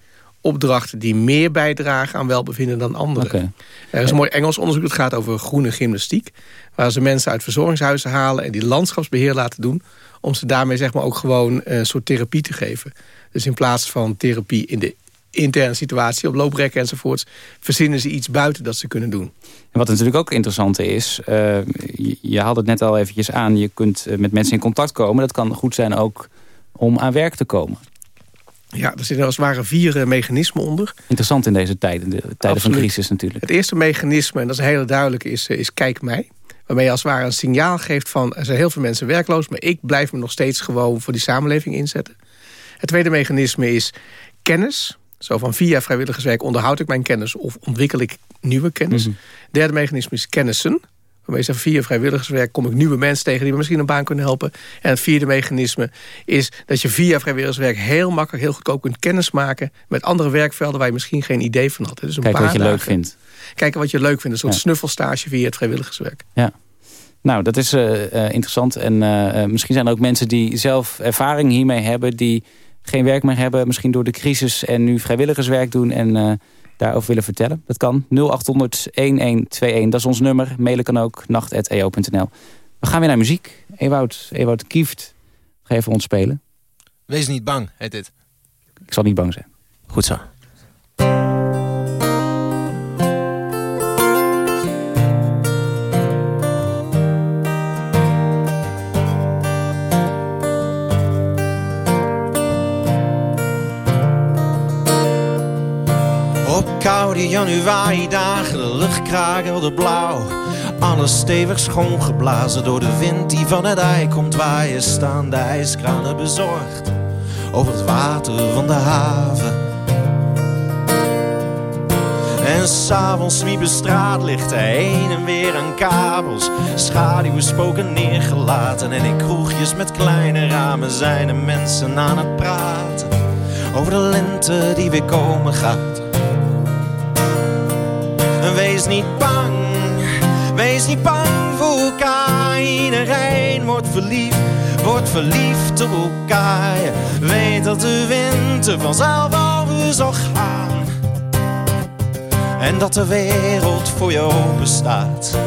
opdrachten die meer bijdragen aan welbevinden dan andere. Er is een mooi Engels onderzoek dat gaat over groene gymnastiek. Waar ze mensen uit verzorgingshuizen halen en die landschapsbeheer laten doen. Om ze daarmee zeg maar ook gewoon een soort therapie te geven. Dus in plaats van therapie in de interne situatie op looprekken enzovoorts... verzinnen ze iets buiten dat ze kunnen doen. En wat natuurlijk ook interessant is... Uh, je, je had het net al eventjes aan... je kunt eh, met mensen in contact komen. Dat kan goed zijn ook om aan werk te komen. Ja, er zitten als het ware vier mechanismen onder. Interessant in deze tijden, de tijden van crisis natuurlijk. Het eerste mechanisme, en dat is een hele duidelijke, is, is kijk mij. Waarmee je als het ware een signaal geeft van... er zijn heel veel mensen werkloos... maar ik blijf me nog steeds gewoon voor die samenleving inzetten. Het tweede mechanisme is kennis. Zo van via vrijwilligerswerk onderhoud ik mijn kennis... of ontwikkel ik nieuwe kennis. Mm Derde mechanisme is kennissen. Waarmee zegt, via vrijwilligerswerk kom ik nieuwe mensen tegen... die me misschien een baan kunnen helpen. En het vierde mechanisme is dat je via vrijwilligerswerk... heel makkelijk, heel goedkoop kunt kennismaken... met andere werkvelden waar je misschien geen idee van had. Dus een Kijken wat je leuk vindt. Kijken wat je leuk vindt. Een soort snuffelstage via het vrijwilligerswerk. Ja. Nou, dat is uh, interessant. En uh, misschien zijn er ook mensen die zelf ervaring hiermee hebben... die geen werk meer hebben, misschien door de crisis... en nu vrijwilligerswerk doen en daarover willen vertellen. Dat kan 0800-1121, dat is ons nummer. Mailen kan ook, nacht.eo.nl. We gaan weer naar muziek. Ewout, Ewout Kieft, ga even ons spelen. Wees niet bang, heet dit. Ik zal niet bang zijn. Goed zo. Koude januari dagen, de lucht krakelde blauw. Alles stevig schoongeblazen door de wind die van het ei komt waaien. Staan de ijskranen bezorgd over het water van de haven. En s'avonds zwiepen straatlichten heen en weer aan kabels. Schaduwen spoken neergelaten. En in kroegjes met kleine ramen zijn er mensen aan het praten. Over de lente die weer komen gaat. Wees niet bang, wees niet bang voor elkaar. Iedereen wordt verliefd, wordt verliefd op elkaar. Weet dat de winter vanzelf over zal gaan. En dat de wereld voor je open staat.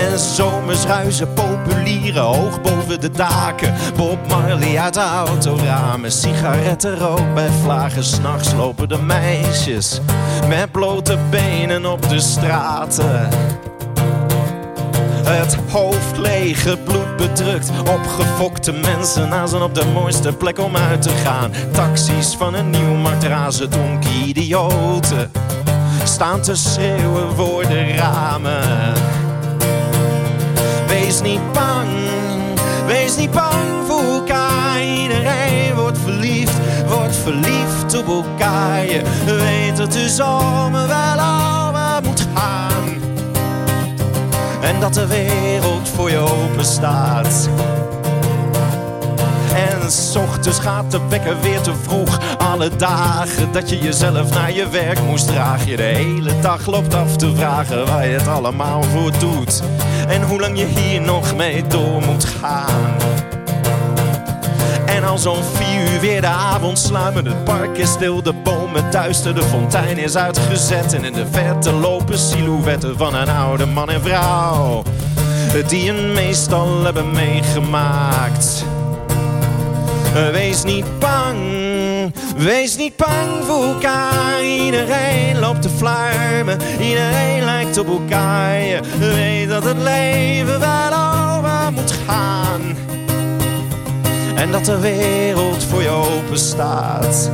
En zomers ruizen populieren hoog boven de daken. Bob Marley uit de autoramen, sigarettenrook bij vlagen. S'nachts lopen de meisjes met blote benen op de straten. Het hoofd leeg, bloed bedrukt. Opgefokte mensen nazen op de mooiste plek om uit te gaan. Taxis van een nieuw matrazen, donkie idioten. Staan te schreeuwen voor de ramen. Wees niet bang, wees niet bang voor elkaar. Iedereen wordt verliefd, wordt verliefd op elkaar. Je weet dat de zomer wel over moet gaan. En dat de wereld voor je open staat. En s ochtends gaat de wekker weer te vroeg. Alle dagen dat je jezelf naar je werk moest dragen. Je de hele dag loopt af te vragen waar je het allemaal voor doet. En hoe lang je hier nog mee door moet gaan. En als om vier uur weer de avond sluimen. Het park is stil, de bomen duister, de fontein is uitgezet. En in de verte lopen silhouetten van een oude man en vrouw. Die een meestal hebben meegemaakt. Wees niet bang, wees niet bang voor elkaar. Iedereen loopt te flarmen, iedereen lijkt op elkaar. Weet dat het leven wel over moet gaan. En dat de wereld voor je open staat.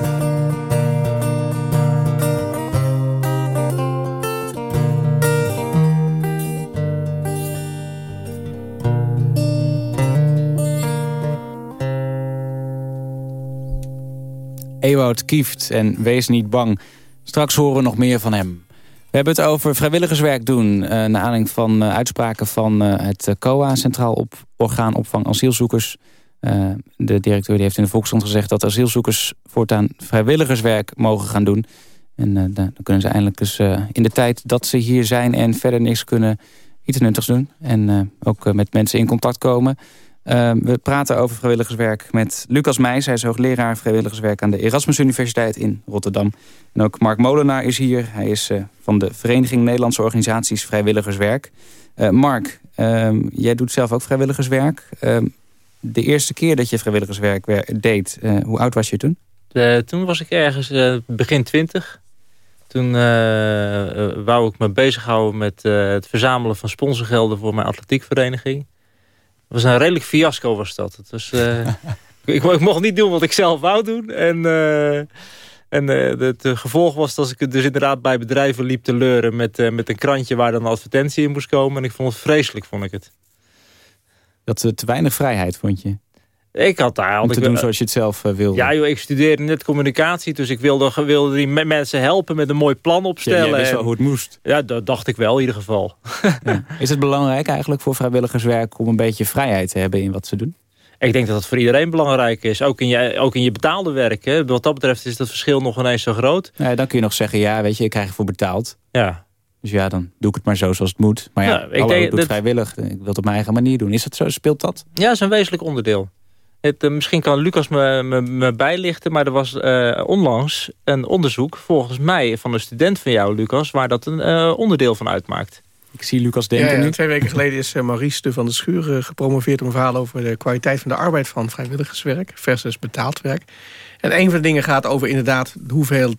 Ewout Kieft en Wees niet bang. Straks horen we nog meer van hem. We hebben het over vrijwilligerswerk doen... Uh, naar aanleiding van uh, uitspraken van uh, het COA... Centraal op Orgaan Opvang Asielzoekers. de directeur heeft in de Volkskrant gezegd... dat asielzoekers voortaan vrijwilligerswerk mogen gaan doen. En dan kunnen ze eindelijk eens in de tijd dat ze hier zijn... en verder niks kunnen iets nuttigs doen. En ook met mensen in contact komen... Uh, we praten over vrijwilligerswerk met Lucas Meijs. Hij is hoogleraar vrijwilligerswerk aan de Erasmus Universiteit in Rotterdam. En ook Mark Molenaar is hier. Hij is uh, van de Vereniging Nederlandse Organisaties Vrijwilligerswerk. Uh, Mark, ehm, jij doet zelf ook vrijwilligerswerk. Ehm, de eerste keer dat je vrijwilligerswerk deed, hoe oud was je toen? toen was ik ergens begin twintig. Toen wou ik me bezighouden met het verzamelen van sponsorgelden voor mijn atletiekvereniging was een redelijk fiasco was dat. Uh, ik, ik, mocht niet doen wat ik zelf wou doen. En, uh, en uh, het gevolg was dat ik dus inderdaad bij bedrijven liep te leuren... met, met een krantje waar dan een advertentie in moest komen. En ik vond het vreselijk, vond ik het. Dat te weinig vrijheid, vond je? Ik had daar... Om te doen zoals je het zelf uh, wilde. Ja, joh, ik studeerde net communicatie. Dus ik wilde, wilde die mensen helpen met een mooi plan opstellen. Ja, wist wel hoe het moest. Ja, dat dacht ik wel in ieder geval. Ja. Is het belangrijk eigenlijk voor vrijwilligerswerk... om een beetje vrijheid te hebben in wat ze doen? Ik denk dat het voor iedereen belangrijk is. Ook in je, ook in je betaalde werk. Hè. Wat dat betreft is dat verschil nog ineens zo groot. Ja, dan kun je nog zeggen, ja, weet je, ik krijg ervoor betaald. Ja. Dus ja, dan doe ik het maar zo zoals het moet. Maar ja, ja ik, hallo, denk, ik doe het vrijwillig. Ik wil het op mijn eigen manier doen. Is dat zo? Speelt dat? Ja, dat is een wezenlijk onderdeel. Het, uh, misschien kan Lucas me, me, me, bijlichten, maar er was uh, onlangs een onderzoek, volgens mij van een student van jou, Lucas, waar dat een uh, onderdeel van uitmaakt. Ik zie Lucas denken ja, ja, nu. Twee weken geleden is Maurice de van der Schuur gepromoveerd... om een verhaal over de kwaliteit van de arbeid van vrijwilligerswerk... versus betaald werk. En een van de dingen gaat over inderdaad hoeveel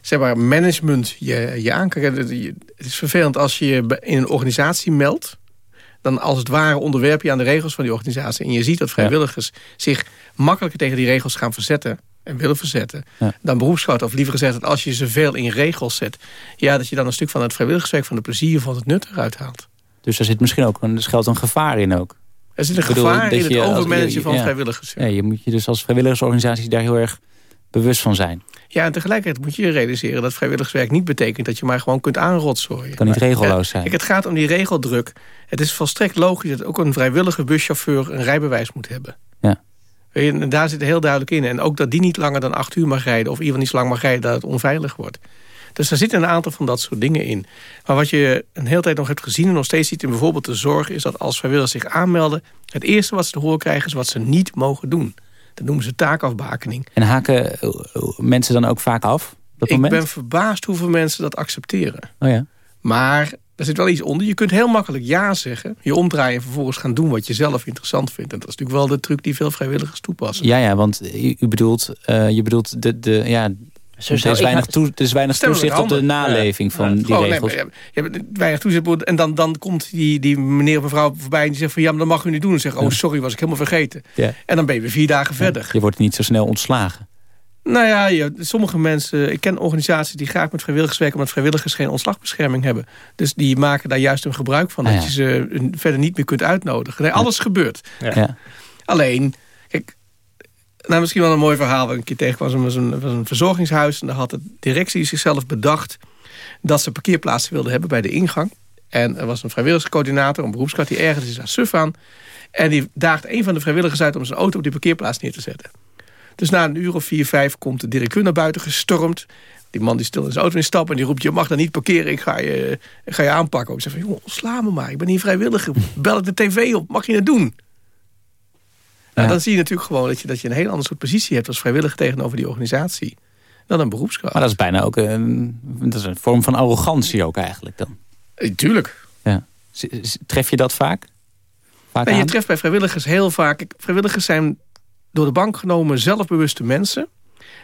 zeg maar, management je, je aankijkt. Het is vervelend als je je in een organisatie meldt dan als het ware onderwerp je aan de regels van die organisatie. En je ziet dat vrijwilligers zich makkelijker tegen die regels gaan verzetten en willen verzetten... dan beroepsschouwen. Of liever gezegd, dat als je ze veel in regels zet... ja, dat je dan een stuk van het vrijwilligerswerk... van de plezier van het nut eruit haalt. Dus er zit misschien ook een, er schuilt een gevaar in ook. Er zit een gevaar in het overmanagen van vrijwilligers. Ja, je moet je dus als vrijwilligersorganisatie daar heel erg bewust van zijn. Ja, en tegelijkertijd moet je realiseren dat vrijwilligerswerk niet betekent... dat je maar gewoon kunt aanrotzooien. Het kan niet regelloos zijn. het gaat om die regeldruk. Het is volstrekt logisch dat ook een vrijwillige buschauffeur... een rijbewijs moet hebben. Ja. En daar zit heel duidelijk in. En ook dat die niet langer dan acht uur mag rijden... of geval niet zo lang mag rijden dat het onveilig wordt. Dus er zitten een aantal van dat soort dingen in. Maar wat je een hele tijd nog hebt gezien... en nog steeds ziet in bijvoorbeeld de zorg... is dat als vrijwilligers zich aanmelden... het eerste wat ze te horen krijgen is wat ze niet mogen doen. Dat noemen ze taakafbakening. En haken eh, mensen dan ook vaak af? Dat ik moment? ben verbaasd hoeveel mensen dat accepteren. Oh ja. Maar er zit wel iets onder. Je kunt heel makkelijk ja zeggen. Je omdraaien en vervolgens gaan doen wat je zelf interessant vindt. En dat is natuurlijk wel de truc die veel vrijwilligers toepassen. Ja, ja want u, bedoelt, uh, je bedoelt de, de, ja, er is, weinig toe, er is weinig toezicht op de naleving van die oh, regels. Nee, je hebt weinig toezicht. En dan, dan komt die, die meneer of mevrouw voorbij en die zegt van... ja, maar dat mag u niet doen. En zegt, oh sorry, was ik helemaal vergeten. En dan ben je weer vier dagen verder. Je wordt niet zo snel ontslagen. Nou ja, sommige mensen... Ik ken organisaties die graag met vrijwilligers werken... omdat vrijwilligers geen ontslagbescherming hebben. Dus die maken daar juist een gebruik van. Ah, dat je ze verder niet meer kunt uitnodigen. Nee, alles gebeurt. Ja. Alleen, kijk, nou, misschien wel een mooi verhaal. Een keer tegenkwam. was een, was een verzorgingshuis. En daar had de directie zichzelf bedacht... dat ze parkeerplaatsen wilden hebben bij de ingang. En er was een vrijwilligerscoördinator, een beroepskracht... die ergens is aan suf aan. En die daagt een van de vrijwilligers uit... om zijn auto op die parkeerplaats neer te zetten. Dus na een uur of vier, vijf komt de directeur naar buiten gestormd. Die man die stil in zijn auto instapt en die roept... je mag daar niet parkeren, ik ga je, ga je aanpakken. Ik zeg van, jongen, sla me maar, ik ben hier vrijwilliger. Bel ik de tv op, mag je het doen? Nou, dan zie je natuurlijk gewoon dat je, dat je een heel ander soort positie hebt... als vrijwilliger tegenover die organisatie dan een beroepskracht. Maar dat is bijna ook een, dat is een vorm van arrogantie ook eigenlijk dan. Eh, tuurlijk. Ja. Tref je dat vaak? vaak nee, je treft bij vrijwilligers heel vaak... Vrijwilligers zijn door de bank genomen zelfbewuste mensen...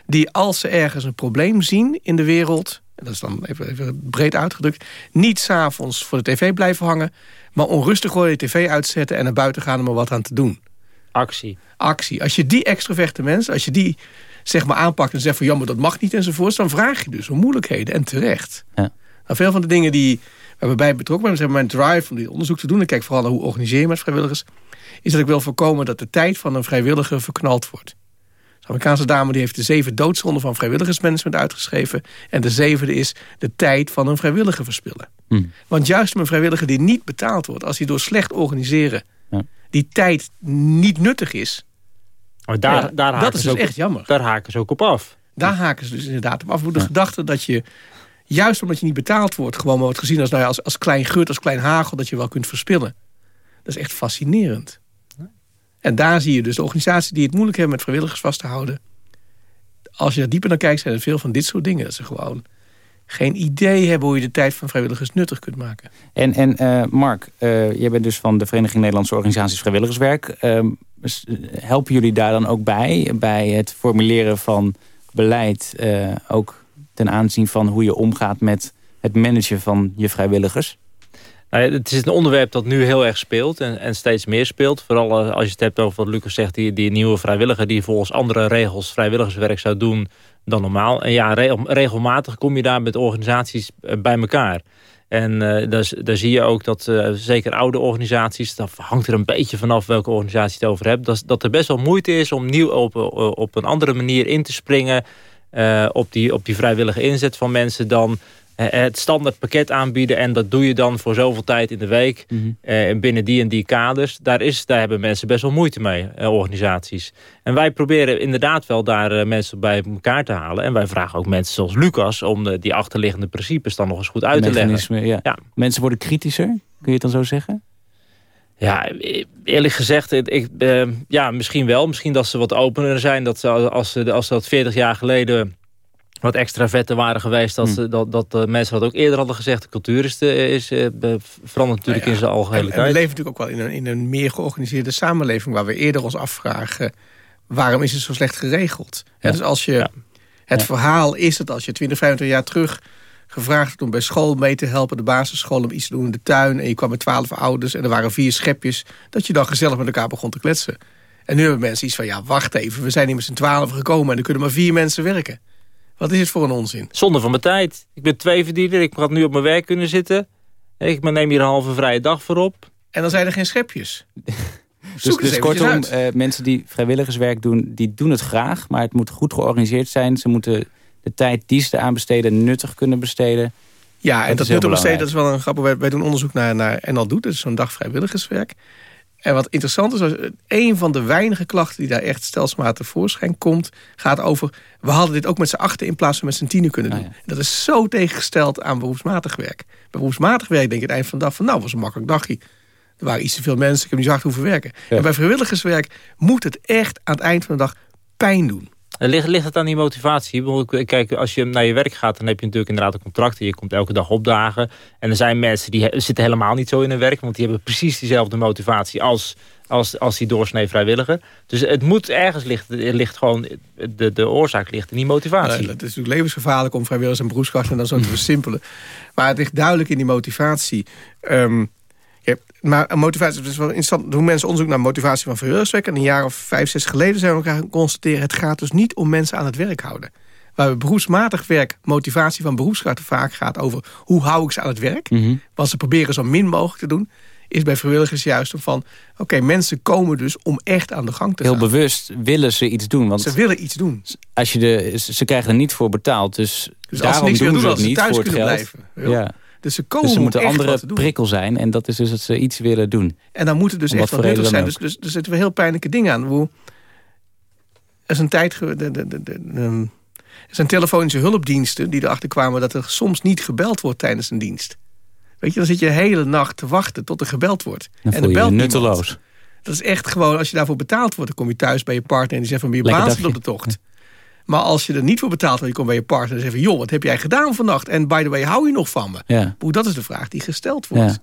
die als ze ergens een probleem zien in de wereld... en dat is dan even, even breed uitgedrukt... niet s'avonds voor de tv blijven hangen... maar onrustig gewoon de tv uitzetten en naar buiten gaan om er wat aan te doen. Actie. Actie. Als je die extroverte mensen, als je die zeg maar aanpakt en zegt van... ja, maar dat mag niet enzovoorts... dan vraag je dus om moeilijkheden en terecht. Ja. Nou, veel van de dingen die waar we bij betrokken zijn... zeg maar mijn drive om dit onderzoek te doen... en kijk vooral naar hoe organiseer je met vrijwilligers... is dat ik wil voorkomen dat de tijd van een vrijwilliger verknald wordt. De Amerikaanse dame die heeft de zeven doodszonden van vrijwilligersmanagement uitgeschreven... en de zevende is de tijd van een vrijwilliger verspillen. Hm. Want juist om een vrijwilliger die niet betaald wordt... als hij door slecht organiseren die tijd niet nuttig is. Maar daar, daar dat is dus echt jammer. Daar haken ze ook op af. Daar haken ze dus inderdaad op af. De gedachte dat je, juist omdat je niet betaald wordt... gewoon wordt gezien als, nou ja, als, als klein gut, als klein hagel... dat je wel kunt verspillen. Dat is echt fascinerend. En daar zie je dus de organisaties die het moeilijk hebben... met vrijwilligers vast te houden. Als je er dieper naar kijkt, zijn er veel van dit soort dingen. Dat ze gewoon geen idee hebben hoe je de tijd van vrijwilligers nuttig kunt maken. En, en uh, Mark, uh, jij bent dus van de Vereniging Nederlandse Organisaties Vrijwilligerswerk. Uh, helpen jullie daar dan ook bij, bij het formuleren van beleid... ook ten aanzien van hoe je omgaat met het managen van je vrijwilligers? Nou het is een onderwerp dat nu heel erg speelt en, en steeds meer speelt. Vooral als je het hebt over wat Lucas zegt, die, die nieuwe vrijwilliger... die volgens andere regels vrijwilligerswerk zou doen dan normaal. En ja, regelmatig kom je daar met organisaties eh, bij elkaar. En uh, daar, zie je ook dat zeker oude organisaties... dat hangt er een beetje vanaf welke organisatie het over hebt... dat, dat er best wel moeite is om nieuw op, op een andere manier in te springen... Op, die, op die vrijwillige inzet van mensen... dan eh, het standaard pakket aanbieden. En dat doe je dan voor zoveel tijd in de week. Mm binnen die en die kaders. Daar, is, daar hebben mensen best wel moeite mee, eh, organisaties. En wij proberen inderdaad wel daar mensen bij elkaar te halen. En wij vragen ook mensen zoals Lucas... om die achterliggende principes dan nog eens goed uit te leggen. Ja. ja. Mensen worden kritischer, kun je het dan zo zeggen? Ja, eerlijk gezegd, ik, ja, misschien wel. Misschien dat ze wat opener zijn. Dat ze, als, ze, als ze dat 40 jaar geleden wat extra vetten waren geweest. Dat, hmm. dat, dat uh, mensen dat ook eerder hadden gezegd. De cultuur is, uh, is uh, verandert natuurlijk in zijn algehele tijd. we leven natuurlijk ook wel in een, in een meer georganiseerde samenleving... waar we eerder ons afvragen... waarom is het zo slecht geregeld? dus als je... Het verhaal is dat als je 20, 25 jaar terug gevraagd werd om bij school mee te helpen... de basisschool om iets te doen in de tuin... en je kwam met twaalf ouders en er waren vier schepjes... dat je dan gezellig met elkaar begon te kletsen. En nu hebben mensen iets van, ja, wacht even. We zijn hier met z'n twaalf gekomen en er kunnen maar vier mensen werken. Wat is het voor een onzin? Zonde van mijn tijd. Ik ben twee verdiener. Ik had nu op mijn werk kunnen zitten. Ik neem hier een halve vrije dag voor op. En dan zijn er geen schepjes. Dus, dus kortom, uh, mensen die vrijwilligerswerk doen, die doen het graag. Maar het moet goed georganiseerd zijn. Ze moeten de tijd die ze aan besteden nuttig kunnen besteden. Ja, en dat, nuttig besteden, dat is wel een grappig. Wij, wij doen onderzoek naar, naar NL Doet. Dat is zo'n dag vrijwilligerswerk. En wat interessant is, een van de weinige klachten die daar echt stelselmatig voorschijn komt, gaat over, we hadden dit ook met z'n achten in plaats van met z'n tienen kunnen doen. Dat is zo tegengesteld aan beroepsmatig werk. Bij beroepsmatig werk denk ik het eind van de dag van, nou, was een makkelijk dagje. Er waren iets te veel mensen, ik heb niet zo hard hoeven werken. En bij vrijwilligerswerk moet het echt aan het eind van de dag pijn doen. Ligt, ligt het aan die motivatie? Kijk, als je naar je werk gaat, dan heb je natuurlijk inderdaad een contract. Je komt elke dag opdagen. En er zijn mensen die zitten helemaal niet zo in hun werk. Want die hebben precies diezelfde motivatie als, als, als die doorsnee vrijwilliger. Dus het moet ergens. Er ligt gewoon, de, de oorzaak ligt in die motivatie. het is natuurlijk levensgevaarlijk om vrijwilligers en beroepskrachten dan zo te versimpelen. Maar het ligt duidelijk in die motivatie. Um, maar motivatie, het is wel interessant doen mensen onderzoek naar motivatie van vrijwilligerswerk. En een jaar of vijf, zes geleden zijn we gaan constateren... het gaat dus niet om mensen aan het werk houden. Waar we beroepsmatig werk, motivatie van beroepskrachten vaak gaat over... hoe hou ik ze aan het werk? Mm Want ze proberen zo min mogelijk te doen is bij vrijwilligers juist om van... oké, mensen komen dus om echt aan de gang te gaan. Heel bewust willen ze iets doen. Want ze willen iets doen. Als je de, ze krijgen er niet voor betaald. Dus, dus daarom doen, doen ze het niet voor het geld. Blijven, ja. Dus ze komen dus er moet een andere prikkel zijn. En dat is dus dat ze iets willen doen. En dan moet het dus echt wat nuttig zijn. Dus, dus er zitten wel heel pijnlijke dingen aan. Hoe, er is een tijd... De, de, de, de, er zijn telefonische hulpdiensten die erachter kwamen... dat er soms niet gebeld wordt tijdens een dienst. Weet je, dan zit je de hele nacht te wachten tot er gebeld wordt. Dan en dan belt je nutteloos. Dat is echt gewoon, als je daarvoor betaald wordt... dan kom je thuis bij je partner en die zegt van... je baas op de tocht. Maar als je er niet voor betaalt, dan je komt bij je partner en zegt van... joh, wat heb jij gedaan vannacht? En by the way, hou je nog van me? Ja. Dat is de vraag die gesteld wordt.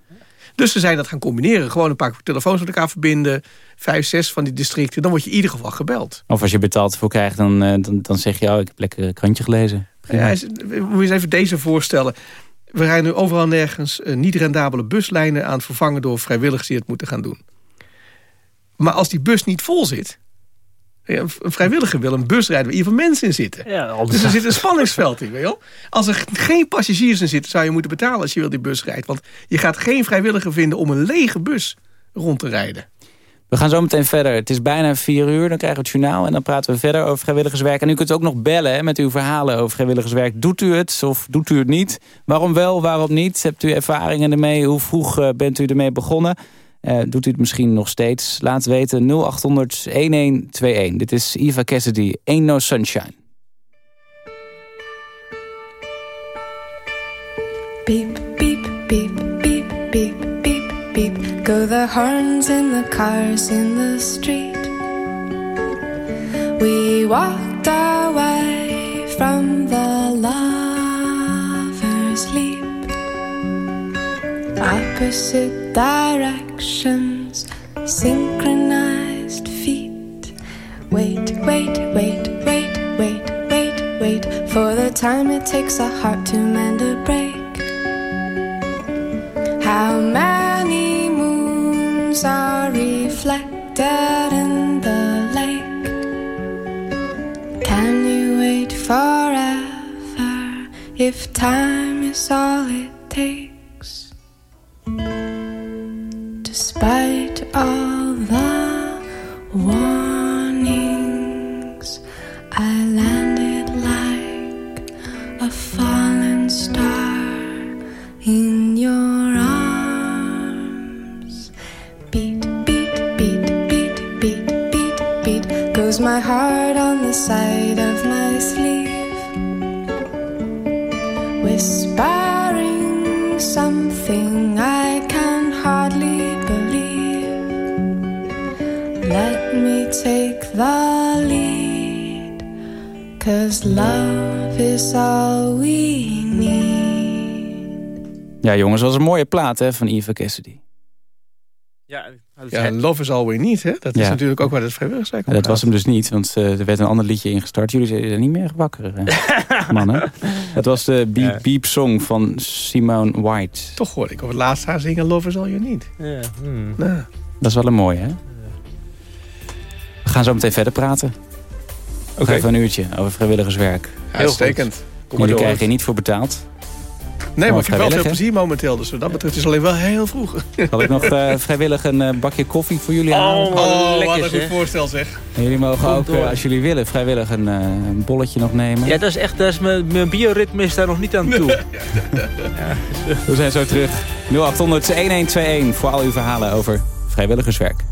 Dus ze zijn dat gaan combineren. Gewoon een paar telefoons met elkaar verbinden. Vijf, zes van die districten. Dan word je in ieder geval gebeld. Of als je betaald voor krijgt, dan, eh, dan, dan zeg je... oh, ik heb lekker een krantje gelezen. Ja, moet je eens even deze voorstellen. We rijden nu overal nergens uh, niet rendabele buslijnen aan het vervangen... door vrijwilligers die het moeten gaan doen. Maar als die bus niet vol zit een vrijwilliger wil een bus rijden waar ieder mensen in zitten. Ja, dus er zit een spanningsveld in. Weet je? Als er geen passagiers in zitten, zou je moeten betalen als je wil die bus rijdt. Want je gaat geen vrijwilliger vinden om een lege bus rond te rijden. We gaan zo meteen verder. Het is bijna vier uur, dan krijgen we het journaal... en dan praten we verder over vrijwilligerswerk. En u kunt ook nog bellen hè, met uw verhalen over vrijwilligerswerk. Doet u het of doet u het niet? Waarom wel, waarom niet? Hebt u ervaringen ermee? Hoe vroeg eh, bent u ermee begonnen? Uh, doet u het misschien nog steeds? Laat weten 0800 1121. Dit is Eva Cassidy, Ain't No Sunshine. Beep, beep, beep, beep, beep, beep, beep. Go the horns in the cars in the street. We walked away from the lover's leap. Opposite directions, synchronized feet. Wait, wait, wait, wait, wait, wait, wait for the time it takes a heart to mend a break. How many moons are reflected in the lake? Can you wait forever if time is all it plaat hè, van Eva Cassidy. Ja, ja, Love is All We Need, hè? Dat is natuurlijk ook waar het vrijwilligerswerk ja, Dat was hem dus niet, want uh, er werd een ander liedje ingestart. Jullie zijn niet meer wakker, uh, mannen. Het was de Beep Beep Song van Simone White. Toch hoor ik op het laatst haar zingen Love is All You Need. Ja. Hmm. Dat is wel een mooie, hè? gaan zo meteen verder praten. Oké. even een uurtje over vrijwilligerswerk. Uitstekend. Kom maar Jullie door. krijgen hier niet voor betaald. Nee, maar ik heb wel veel plezier momenteel. Dus wat dat betreft is het alleen wel heel vroeg. Zal ik nog eh, vrijwillig een eh, bakje koffie voor jullie halen? Oh, wat een goed voorstel zeg. En jullie mogen Komt ook, door. eh, als jullie willen, vrijwillig een, een bolletje nog nemen. Ja, dat is echt, dat is mijn, mijn bioritme is daar nog niet aan toe. We zijn zo terug. 0800 1121 voor al uw verhalen over vrijwilligerswerk.